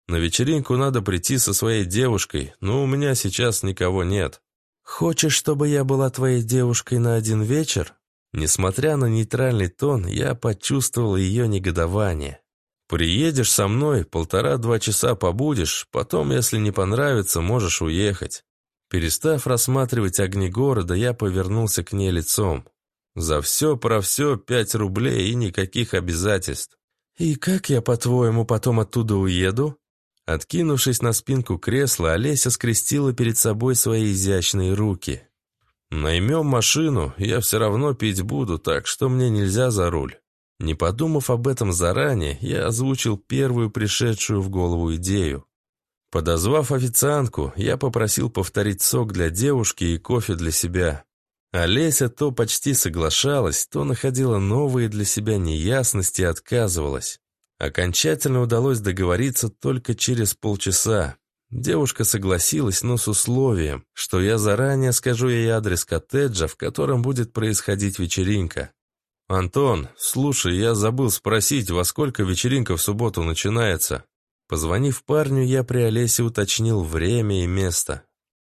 На вечеринку надо прийти со своей девушкой, но у меня сейчас никого нет. «Хочешь, чтобы я была твоей девушкой на один вечер?» Несмотря на нейтральный тон, я почувствовал ее негодование. «Приедешь со мной, полтора-два часа побудешь, потом, если не понравится, можешь уехать». Перестав рассматривать огни города, я повернулся к ней лицом. За все про все пять рублей и никаких обязательств. «И как я, по-твоему, потом оттуда уеду?» Откинувшись на спинку кресла, Олеся скрестила перед собой свои изящные руки. «Наймем машину, я все равно пить буду, так что мне нельзя за руль». Не подумав об этом заранее, я озвучил первую пришедшую в голову идею. Подозвав официантку, я попросил повторить сок для девушки и кофе для себя. А Олеся то почти соглашалась, то находила новые для себя неясности и отказывалась. Окончательно удалось договориться только через полчаса. Девушка согласилась, но с условием, что я заранее скажу ей адрес коттеджа, в котором будет происходить вечеринка. «Антон, слушай, я забыл спросить, во сколько вечеринка в субботу начинается?» Позвонив парню, я при Олесе уточнил время и место.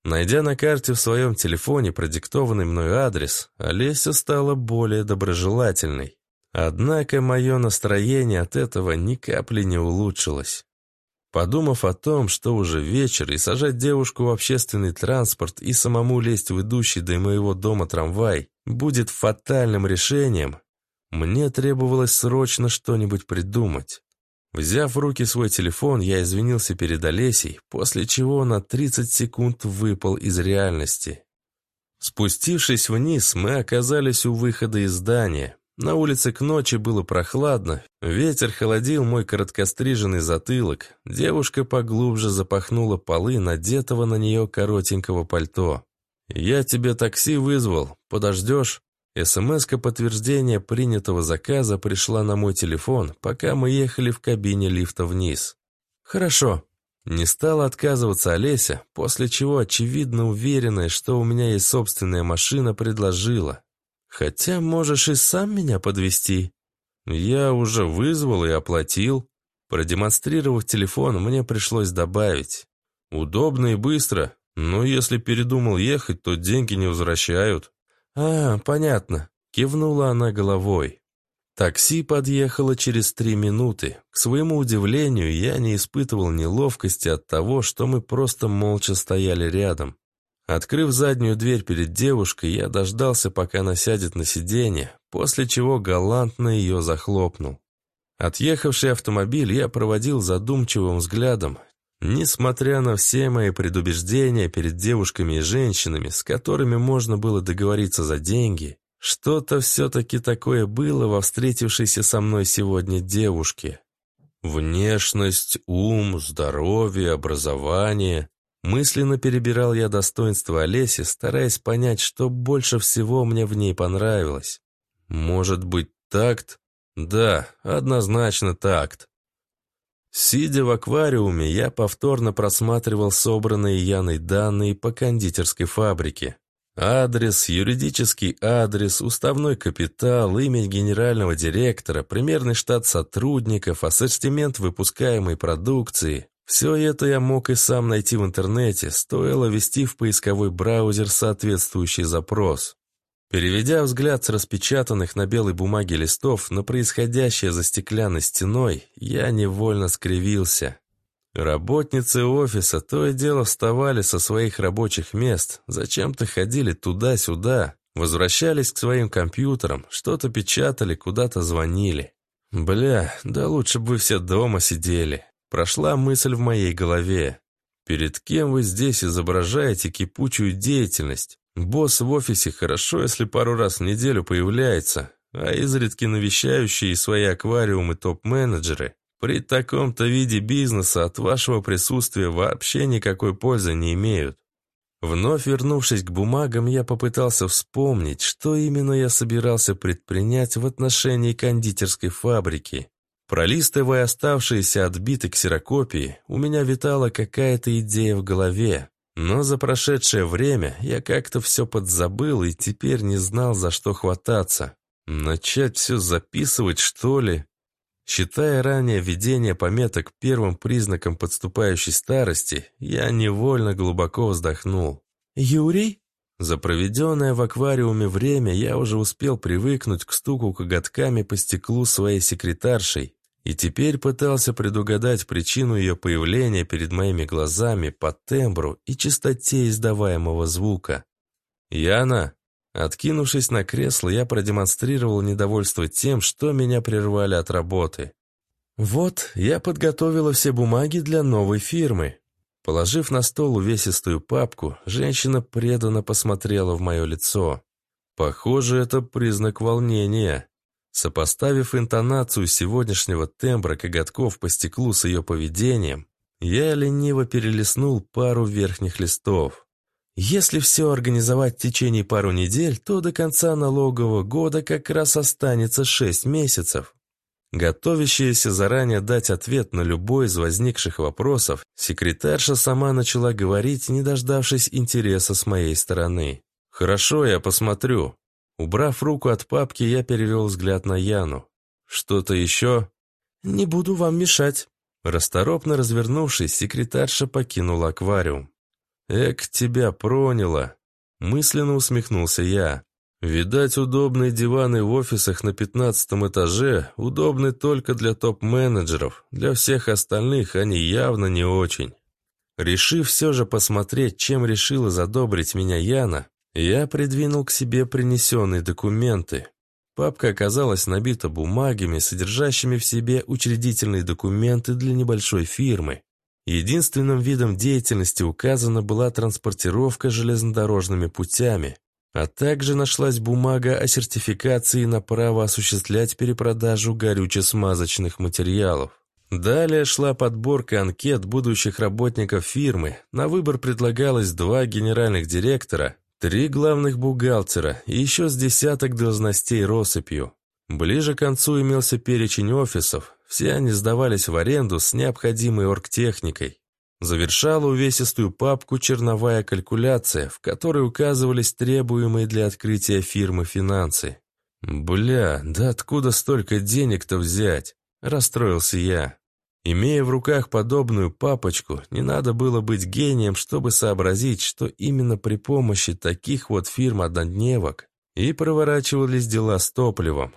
Найдя на карте в своем телефоне продиктованный мной адрес, Олеся стала более доброжелательной. Однако мое настроение от этого ни капли не улучшилось. Подумав о том, что уже вечер, и сажать девушку в общественный транспорт и самому лезть в идущий до моего дома трамвай будет фатальным решением, мне требовалось срочно что-нибудь придумать. Взяв в руки свой телефон, я извинился перед Олесей, после чего на 30 секунд выпал из реальности. Спустившись вниз, мы оказались у выхода из здания. На улице к ночи было прохладно, ветер холодил мой короткостриженный затылок. Девушка поглубже запахнула полы надетого на нее коротенького пальто. «Я тебе такси вызвал. Подождешь?» СМС-ка эм подтверждения принятого заказа пришла на мой телефон, пока мы ехали в кабине лифта вниз. «Хорошо». Не стала отказываться Олеся, после чего, очевидно уверенная, что у меня есть собственная машина, предложила. «Хотя можешь и сам меня подвести. «Я уже вызвал и оплатил». Продемонстрировав телефон, мне пришлось добавить. «Удобно и быстро, но если передумал ехать, то деньги не возвращают». «А, понятно», — кивнула она головой. Такси подъехало через три минуты. К своему удивлению, я не испытывал неловкости от того, что мы просто молча стояли рядом. Открыв заднюю дверь перед девушкой, я дождался, пока она сядет на сиденье, после чего галантно ее захлопнул. Отъехавший автомобиль я проводил задумчивым взглядом. Несмотря на все мои предубеждения перед девушками и женщинами, с которыми можно было договориться за деньги, что-то все-таки такое было во встретившейся со мной сегодня девушке. Внешность, ум, здоровье, образование. Мысленно перебирал я достоинства Олеси, стараясь понять, что больше всего мне в ней понравилось. Может быть, такт? Да, однозначно такт. Сидя в аквариуме, я повторно просматривал собранные Яной данные по кондитерской фабрике. Адрес, юридический адрес, уставной капитал, имя генерального директора, примерный штат сотрудников, ассортимент выпускаемой продукции. Все это я мог и сам найти в интернете, стоило ввести в поисковой браузер соответствующий запрос. Переведя взгляд с распечатанных на белой бумаге листов на происходящее за стеклянной стеной, я невольно скривился. Работницы офиса то и дело вставали со своих рабочих мест, зачем-то ходили туда-сюда, возвращались к своим компьютерам, что-то печатали, куда-то звонили. «Бля, да лучше бы вы все дома сидели», – прошла мысль в моей голове. «Перед кем вы здесь изображаете кипучую деятельность? Босс в офисе хорошо, если пару раз в неделю появляется, а изредки навещающие свои аквариумы топ-менеджеры при таком-то виде бизнеса от вашего присутствия вообще никакой пользы не имеют. Вновь вернувшись к бумагам, я попытался вспомнить, что именно я собирался предпринять в отношении кондитерской фабрики. Пролистывая оставшиеся отбиты ксерокопии, у меня витала какая-то идея в голове, но за прошедшее время я как-то все подзабыл и теперь не знал, за что хвататься. Начать все записывать, что ли? Считая ранее введение пометок первым признаком подступающей старости, я невольно глубоко вздохнул. «Юрий?» За проведенное в аквариуме время я уже успел привыкнуть к стуку коготками по стеклу своей секретаршей, и теперь пытался предугадать причину ее появления перед моими глазами по тембру и частоте издаваемого звука. «Яна!» Откинувшись на кресло, я продемонстрировал недовольство тем, что меня прервали от работы. «Вот, я подготовила все бумаги для новой фирмы». Положив на стол увесистую папку, женщина преданно посмотрела в мое лицо. «Похоже, это признак волнения». Сопоставив интонацию сегодняшнего тембра коготков по стеклу с ее поведением, я лениво перелистнул пару верхних листов. Если все организовать в течение пару недель, то до конца налогового года как раз останется 6 месяцев. Готовящаяся заранее дать ответ на любой из возникших вопросов, секретарша сама начала говорить, не дождавшись интереса с моей стороны. «Хорошо, я посмотрю», Убрав руку от папки, я перевел взгляд на Яну. «Что-то еще?» «Не буду вам мешать». Расторопно развернувшись, секретарша покинула аквариум. «Эк, тебя проняло!» Мысленно усмехнулся я. «Видать, удобные диваны в офисах на пятнадцатом этаже удобны только для топ-менеджеров, для всех остальных они явно не очень». Решив все же посмотреть, чем решила задобрить меня Яна, я придвинул к себе принесенные документы. Папка оказалась набита бумагами, содержащими в себе учредительные документы для небольшой фирмы. Единственным видом деятельности указана была транспортировка железнодорожными путями, а также нашлась бумага о сертификации на право осуществлять перепродажу горюче-смазочных материалов. Далее шла подборка анкет будущих работников фирмы. На выбор предлагалось два генеральных директора, Три главных бухгалтера и еще с десяток должностей россыпью. Ближе к концу имелся перечень офисов, все они сдавались в аренду с необходимой оргтехникой. Завершала увесистую папку черновая калькуляция, в которой указывались требуемые для открытия фирмы финансы. «Бля, да откуда столько денег-то взять?» – расстроился я. Имея в руках подобную папочку, не надо было быть гением, чтобы сообразить, что именно при помощи таких вот фирм-однодневок и проворачивались дела с топливом.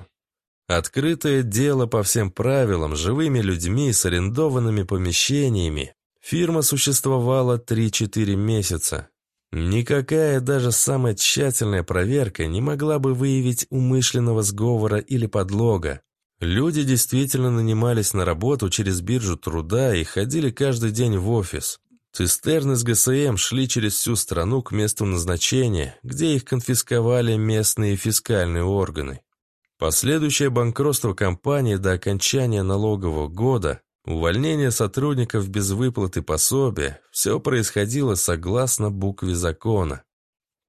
Открытое дело по всем правилам, живыми людьми с арендованными помещениями. Фирма существовала 3-4 месяца. Никакая даже самая тщательная проверка не могла бы выявить умышленного сговора или подлога, Люди действительно нанимались на работу через биржу труда и ходили каждый день в офис. Цистерны с ГСМ шли через всю страну к месту назначения, где их конфисковали местные фискальные органы. Последующее банкротство компании до окончания налогового года, увольнение сотрудников без выплаты пособия – все происходило согласно букве закона.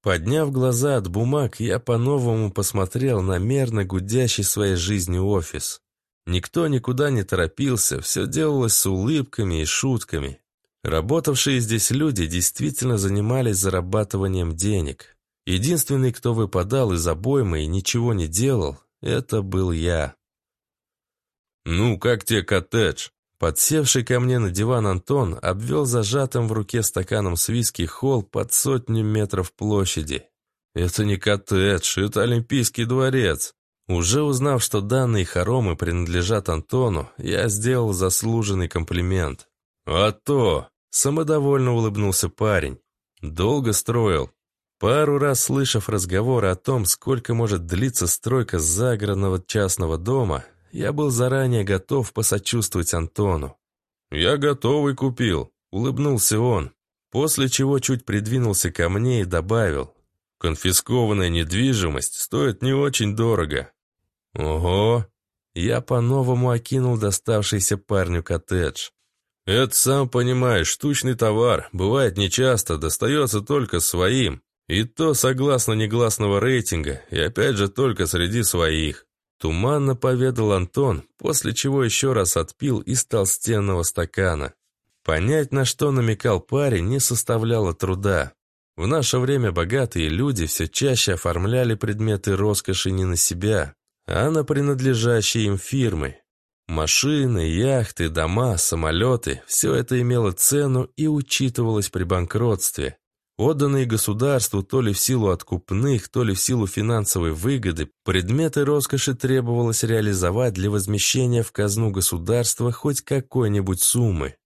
Подняв глаза от бумаг, я по-новому посмотрел на мерно гудящий своей жизнью офис. Никто никуда не торопился, все делалось с улыбками и шутками. Работавшие здесь люди действительно занимались зарабатыванием денег. Единственный, кто выпадал из обоймы и ничего не делал, это был я. «Ну, как тебе коттедж?» Подсевший ко мне на диван Антон обвел зажатым в руке стаканом с виски холл под сотню метров площади. «Это не коттедж, это Олимпийский дворец!» Уже узнав, что данные хоромы принадлежат Антону, я сделал заслуженный комплимент. «А то!» — самодовольно улыбнулся парень. «Долго строил?» Пару раз слышав разговоры о том, сколько может длиться стройка загородного частного дома, я был заранее готов посочувствовать Антону. «Я готовый купил», — улыбнулся он, после чего чуть придвинулся ко мне и добавил. «Конфискованная недвижимость стоит не очень дорого». «Ого!» Я по-новому окинул доставшийся парню коттедж. «Это, сам понимаешь, штучный товар, бывает нечасто, достается только своим. И то согласно негласного рейтинга, и опять же только среди своих». Туманно поведал Антон, после чего еще раз отпил из толстенного стакана. Понять, на что намекал парень, не составляло труда. В наше время богатые люди все чаще оформляли предметы роскоши не на себя, а на принадлежащие им фирмы. Машины, яхты, дома, самолеты – все это имело цену и учитывалось при банкротстве. Отданные государству то ли в силу откупных, то ли в силу финансовой выгоды, предметы роскоши требовалось реализовать для возмещения в казну государства хоть какой-нибудь суммы.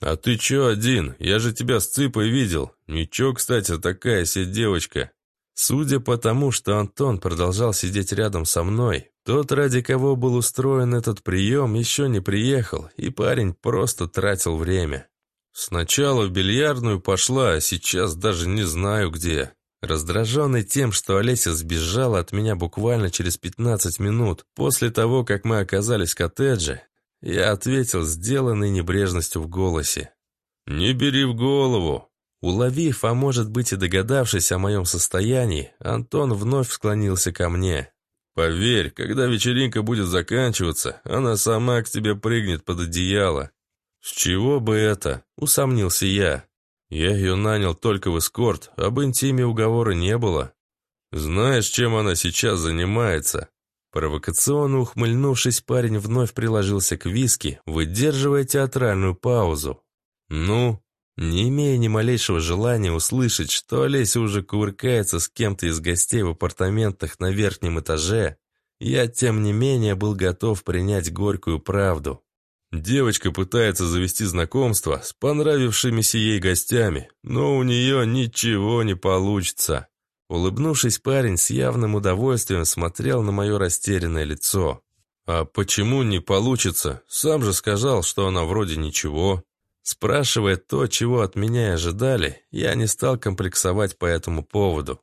«А ты чё один? Я же тебя с цыпой видел. Ничего, кстати, такая себе девочка». Судя по тому, что Антон продолжал сидеть рядом со мной, тот, ради кого был устроен этот прием, еще не приехал, и парень просто тратил время. Сначала в бильярдную пошла, а сейчас даже не знаю где. Раздраженный тем, что Олеся сбежала от меня буквально через 15 минут после того, как мы оказались в коттедже, я ответил сделанной небрежностью в голосе. «Не бери в голову!» Уловив, а может быть и догадавшись о моем состоянии, Антон вновь склонился ко мне. «Поверь, когда вечеринка будет заканчиваться, она сама к тебе прыгнет под одеяло. «С чего бы это?» – усомнился я. «Я ее нанял только в эскорт, об интиме уговора не было». «Знаешь, чем она сейчас занимается?» Провокационно ухмыльнувшись, парень вновь приложился к виски, выдерживая театральную паузу. «Ну?» Не имея ни малейшего желания услышать, что Олеся уже кувыркается с кем-то из гостей в апартаментах на верхнем этаже, я, тем не менее, был готов принять горькую правду. Девочка пытается завести знакомство с понравившимися ей гостями, но у нее ничего не получится. Улыбнувшись, парень с явным удовольствием смотрел на мое растерянное лицо. «А почему не получится? Сам же сказал, что она вроде ничего». Спрашивая то, чего от меня ожидали, я не стал комплексовать по этому поводу.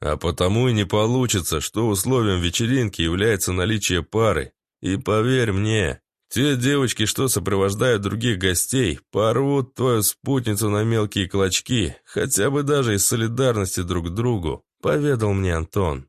«А потому и не получится, что условием вечеринки является наличие пары. И поверь мне, те девочки, что сопровождают других гостей, порвут твою спутницу на мелкие клочки, хотя бы даже из солидарности друг к другу, поведал мне Антон.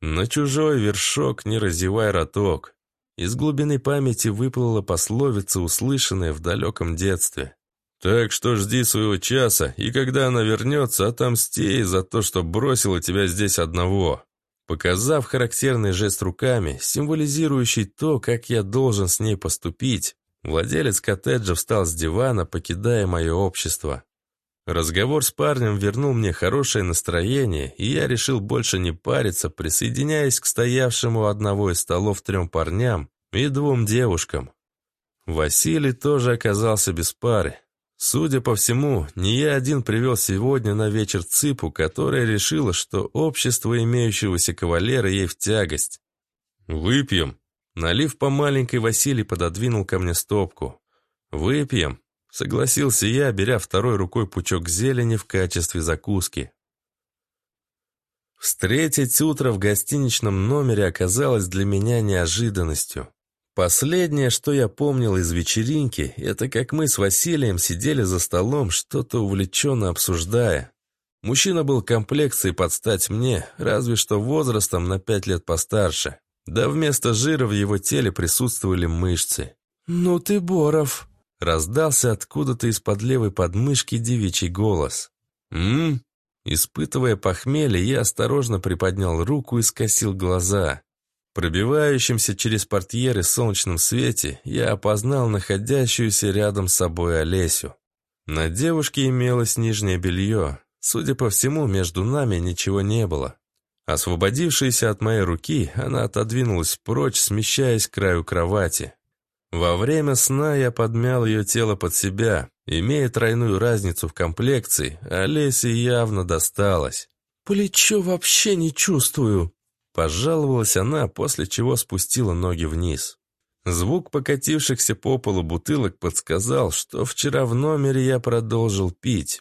На чужой вершок не разевай роток. Из глубины памяти выплыла пословица, услышанная в далеком детстве. Так что жди своего часа, и когда она вернется, отомсти ей за то, что бросила тебя здесь одного. Показав характерный жест руками, символизирующий то, как я должен с ней поступить, владелец коттеджа встал с дивана, покидая мое общество. Разговор с парнем вернул мне хорошее настроение, и я решил больше не париться, присоединяясь к стоявшему одного из столов трем парням и двум девушкам. Василий тоже оказался без пары. Судя по всему, не я один привел сегодня на вечер цыпу, которая решила, что общество имеющегося кавалера ей в тягость. «Выпьем!» Налив по маленькой, Василий пододвинул ко мне стопку. «Выпьем!» — согласился я, беря второй рукой пучок зелени в качестве закуски. Встретить утро в гостиничном номере оказалось для меня неожиданностью. Последнее, что я помнил из вечеринки, это как мы с Василием сидели за столом, что-то увлеченно обсуждая. Мужчина был комплекцией под стать мне, разве что возрастом на пять лет постарше. Да вместо жира в его теле присутствовали мышцы. «Ну ты, Боров!» — раздался откуда-то из-под левой подмышки девичий голос. «М?», Испытывая похмелье, я осторожно приподнял руку и скосил глаза. Пробивающимся через портьеры солнечном свете, я опознал находящуюся рядом с собой Олесю. На девушке имелось нижнее белье. Судя по всему, между нами ничего не было. Освободившаяся от моей руки, она отодвинулась прочь, смещаясь к краю кровати. Во время сна я подмял ее тело под себя, имея тройную разницу в комплекции, Олесе явно досталось. «Плечо вообще не чувствую», Пожаловалась она, после чего спустила ноги вниз. Звук покатившихся по полу бутылок подсказал, что вчера в номере я продолжил пить.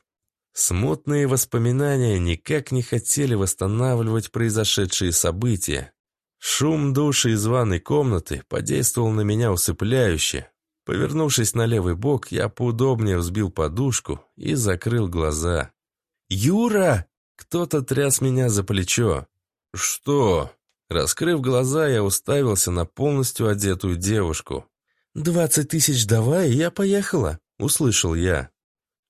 Смутные воспоминания никак не хотели восстанавливать произошедшие события. Шум души из ванной комнаты подействовал на меня усыпляюще. Повернувшись на левый бок, я поудобнее взбил подушку и закрыл глаза. «Юра!» Кто-то тряс меня за плечо. «Что?» Раскрыв глаза, я уставился на полностью одетую девушку. «Двадцать тысяч давай, я поехала!» — услышал я.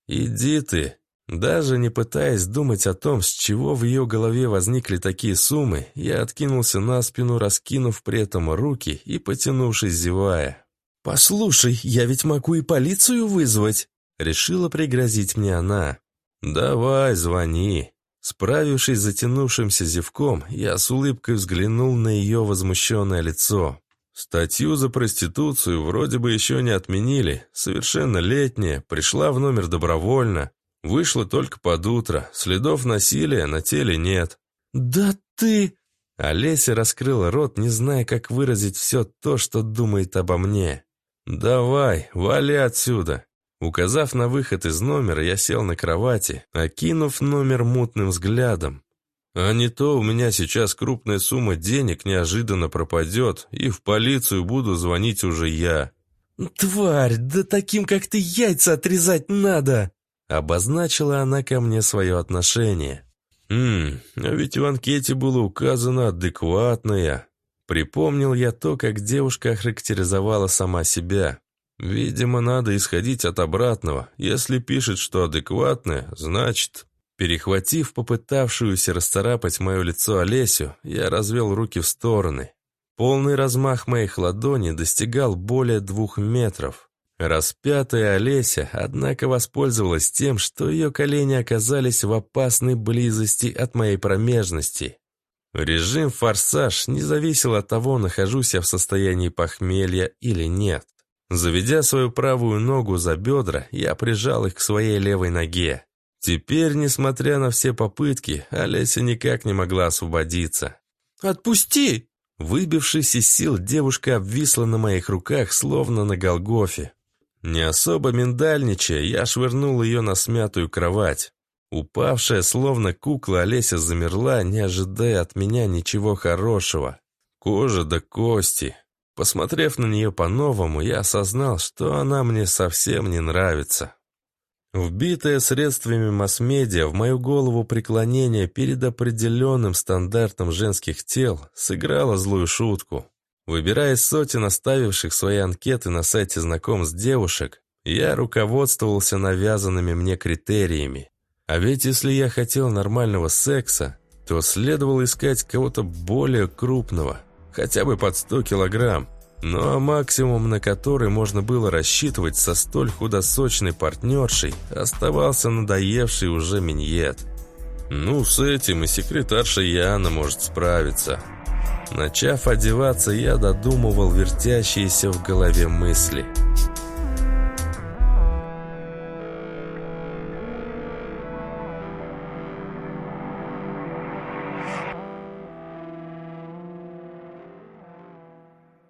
«Иди ты!» Даже не пытаясь думать о том, с чего в ее голове возникли такие суммы, я откинулся на спину, раскинув при этом руки и потянувшись, зевая. «Послушай, я ведь могу и полицию вызвать!» Решила пригрозить мне она. «Давай, звони!» Справившись с затянувшимся зевком, я с улыбкой взглянул на ее возмущенное лицо. Статью за проституцию вроде бы еще не отменили, совершеннолетняя, пришла в номер добровольно, вышла только под утро, следов насилия на теле нет. «Да ты...» Олеся раскрыла рот, не зная, как выразить все то, что думает обо мне. «Давай, вали отсюда!» Указав на выход из номера, я сел на кровати, окинув номер мутным взглядом. А не то у меня сейчас крупная сумма денег неожиданно пропадет, и в полицию буду звонить уже я. «Тварь, да таким, как ты, яйца отрезать надо!» Обозначила она ко мне свое отношение. «Ммм, а ведь в анкете было указано адекватное». Припомнил я то, как девушка охарактеризовала сама себя. Видимо, надо исходить от обратного. Если пишет, что адекватное, значит... Перехватив попытавшуюся расцарапать мое лицо Олесю, я развел руки в стороны. Полный размах моих ладоней достигал более двух метров. Распятая Олеся, однако, воспользовалась тем, что ее колени оказались в опасной близости от моей промежности. Режим «Форсаж» не зависел от того, нахожусь я в состоянии похмелья или нет. Заведя свою правую ногу за бедра, я прижал их к своей левой ноге. Теперь, несмотря на все попытки, Олеся никак не могла освободиться. «Отпусти!» Выбившись из сил, девушка обвисла на моих руках, словно на Голгофе. Не особо миндальничая, я швырнул ее на смятую кровать. Упавшая, словно кукла, Олеся замерла, не ожидая от меня ничего хорошего. Кожа до да кости, Посмотрев на нее по-новому, я осознал, что она мне совсем не нравится. Вбитое средствами масс-медиа в мою голову преклонение перед определенным стандартом женских тел сыграло злую шутку. Выбирая из сотен оставивших свои анкеты на сайте знакомств девушек, я руководствовался навязанными мне критериями. А ведь если я хотел нормального секса, то следовало искать кого-то более крупного – хотя бы под 100 килограмм, но максимум, на который можно было рассчитывать со столь худосочной партнершей, оставался надоевший уже миньет. Ну, с этим и секретарша Яна может справиться. Начав одеваться, я додумывал вертящиеся в голове мысли –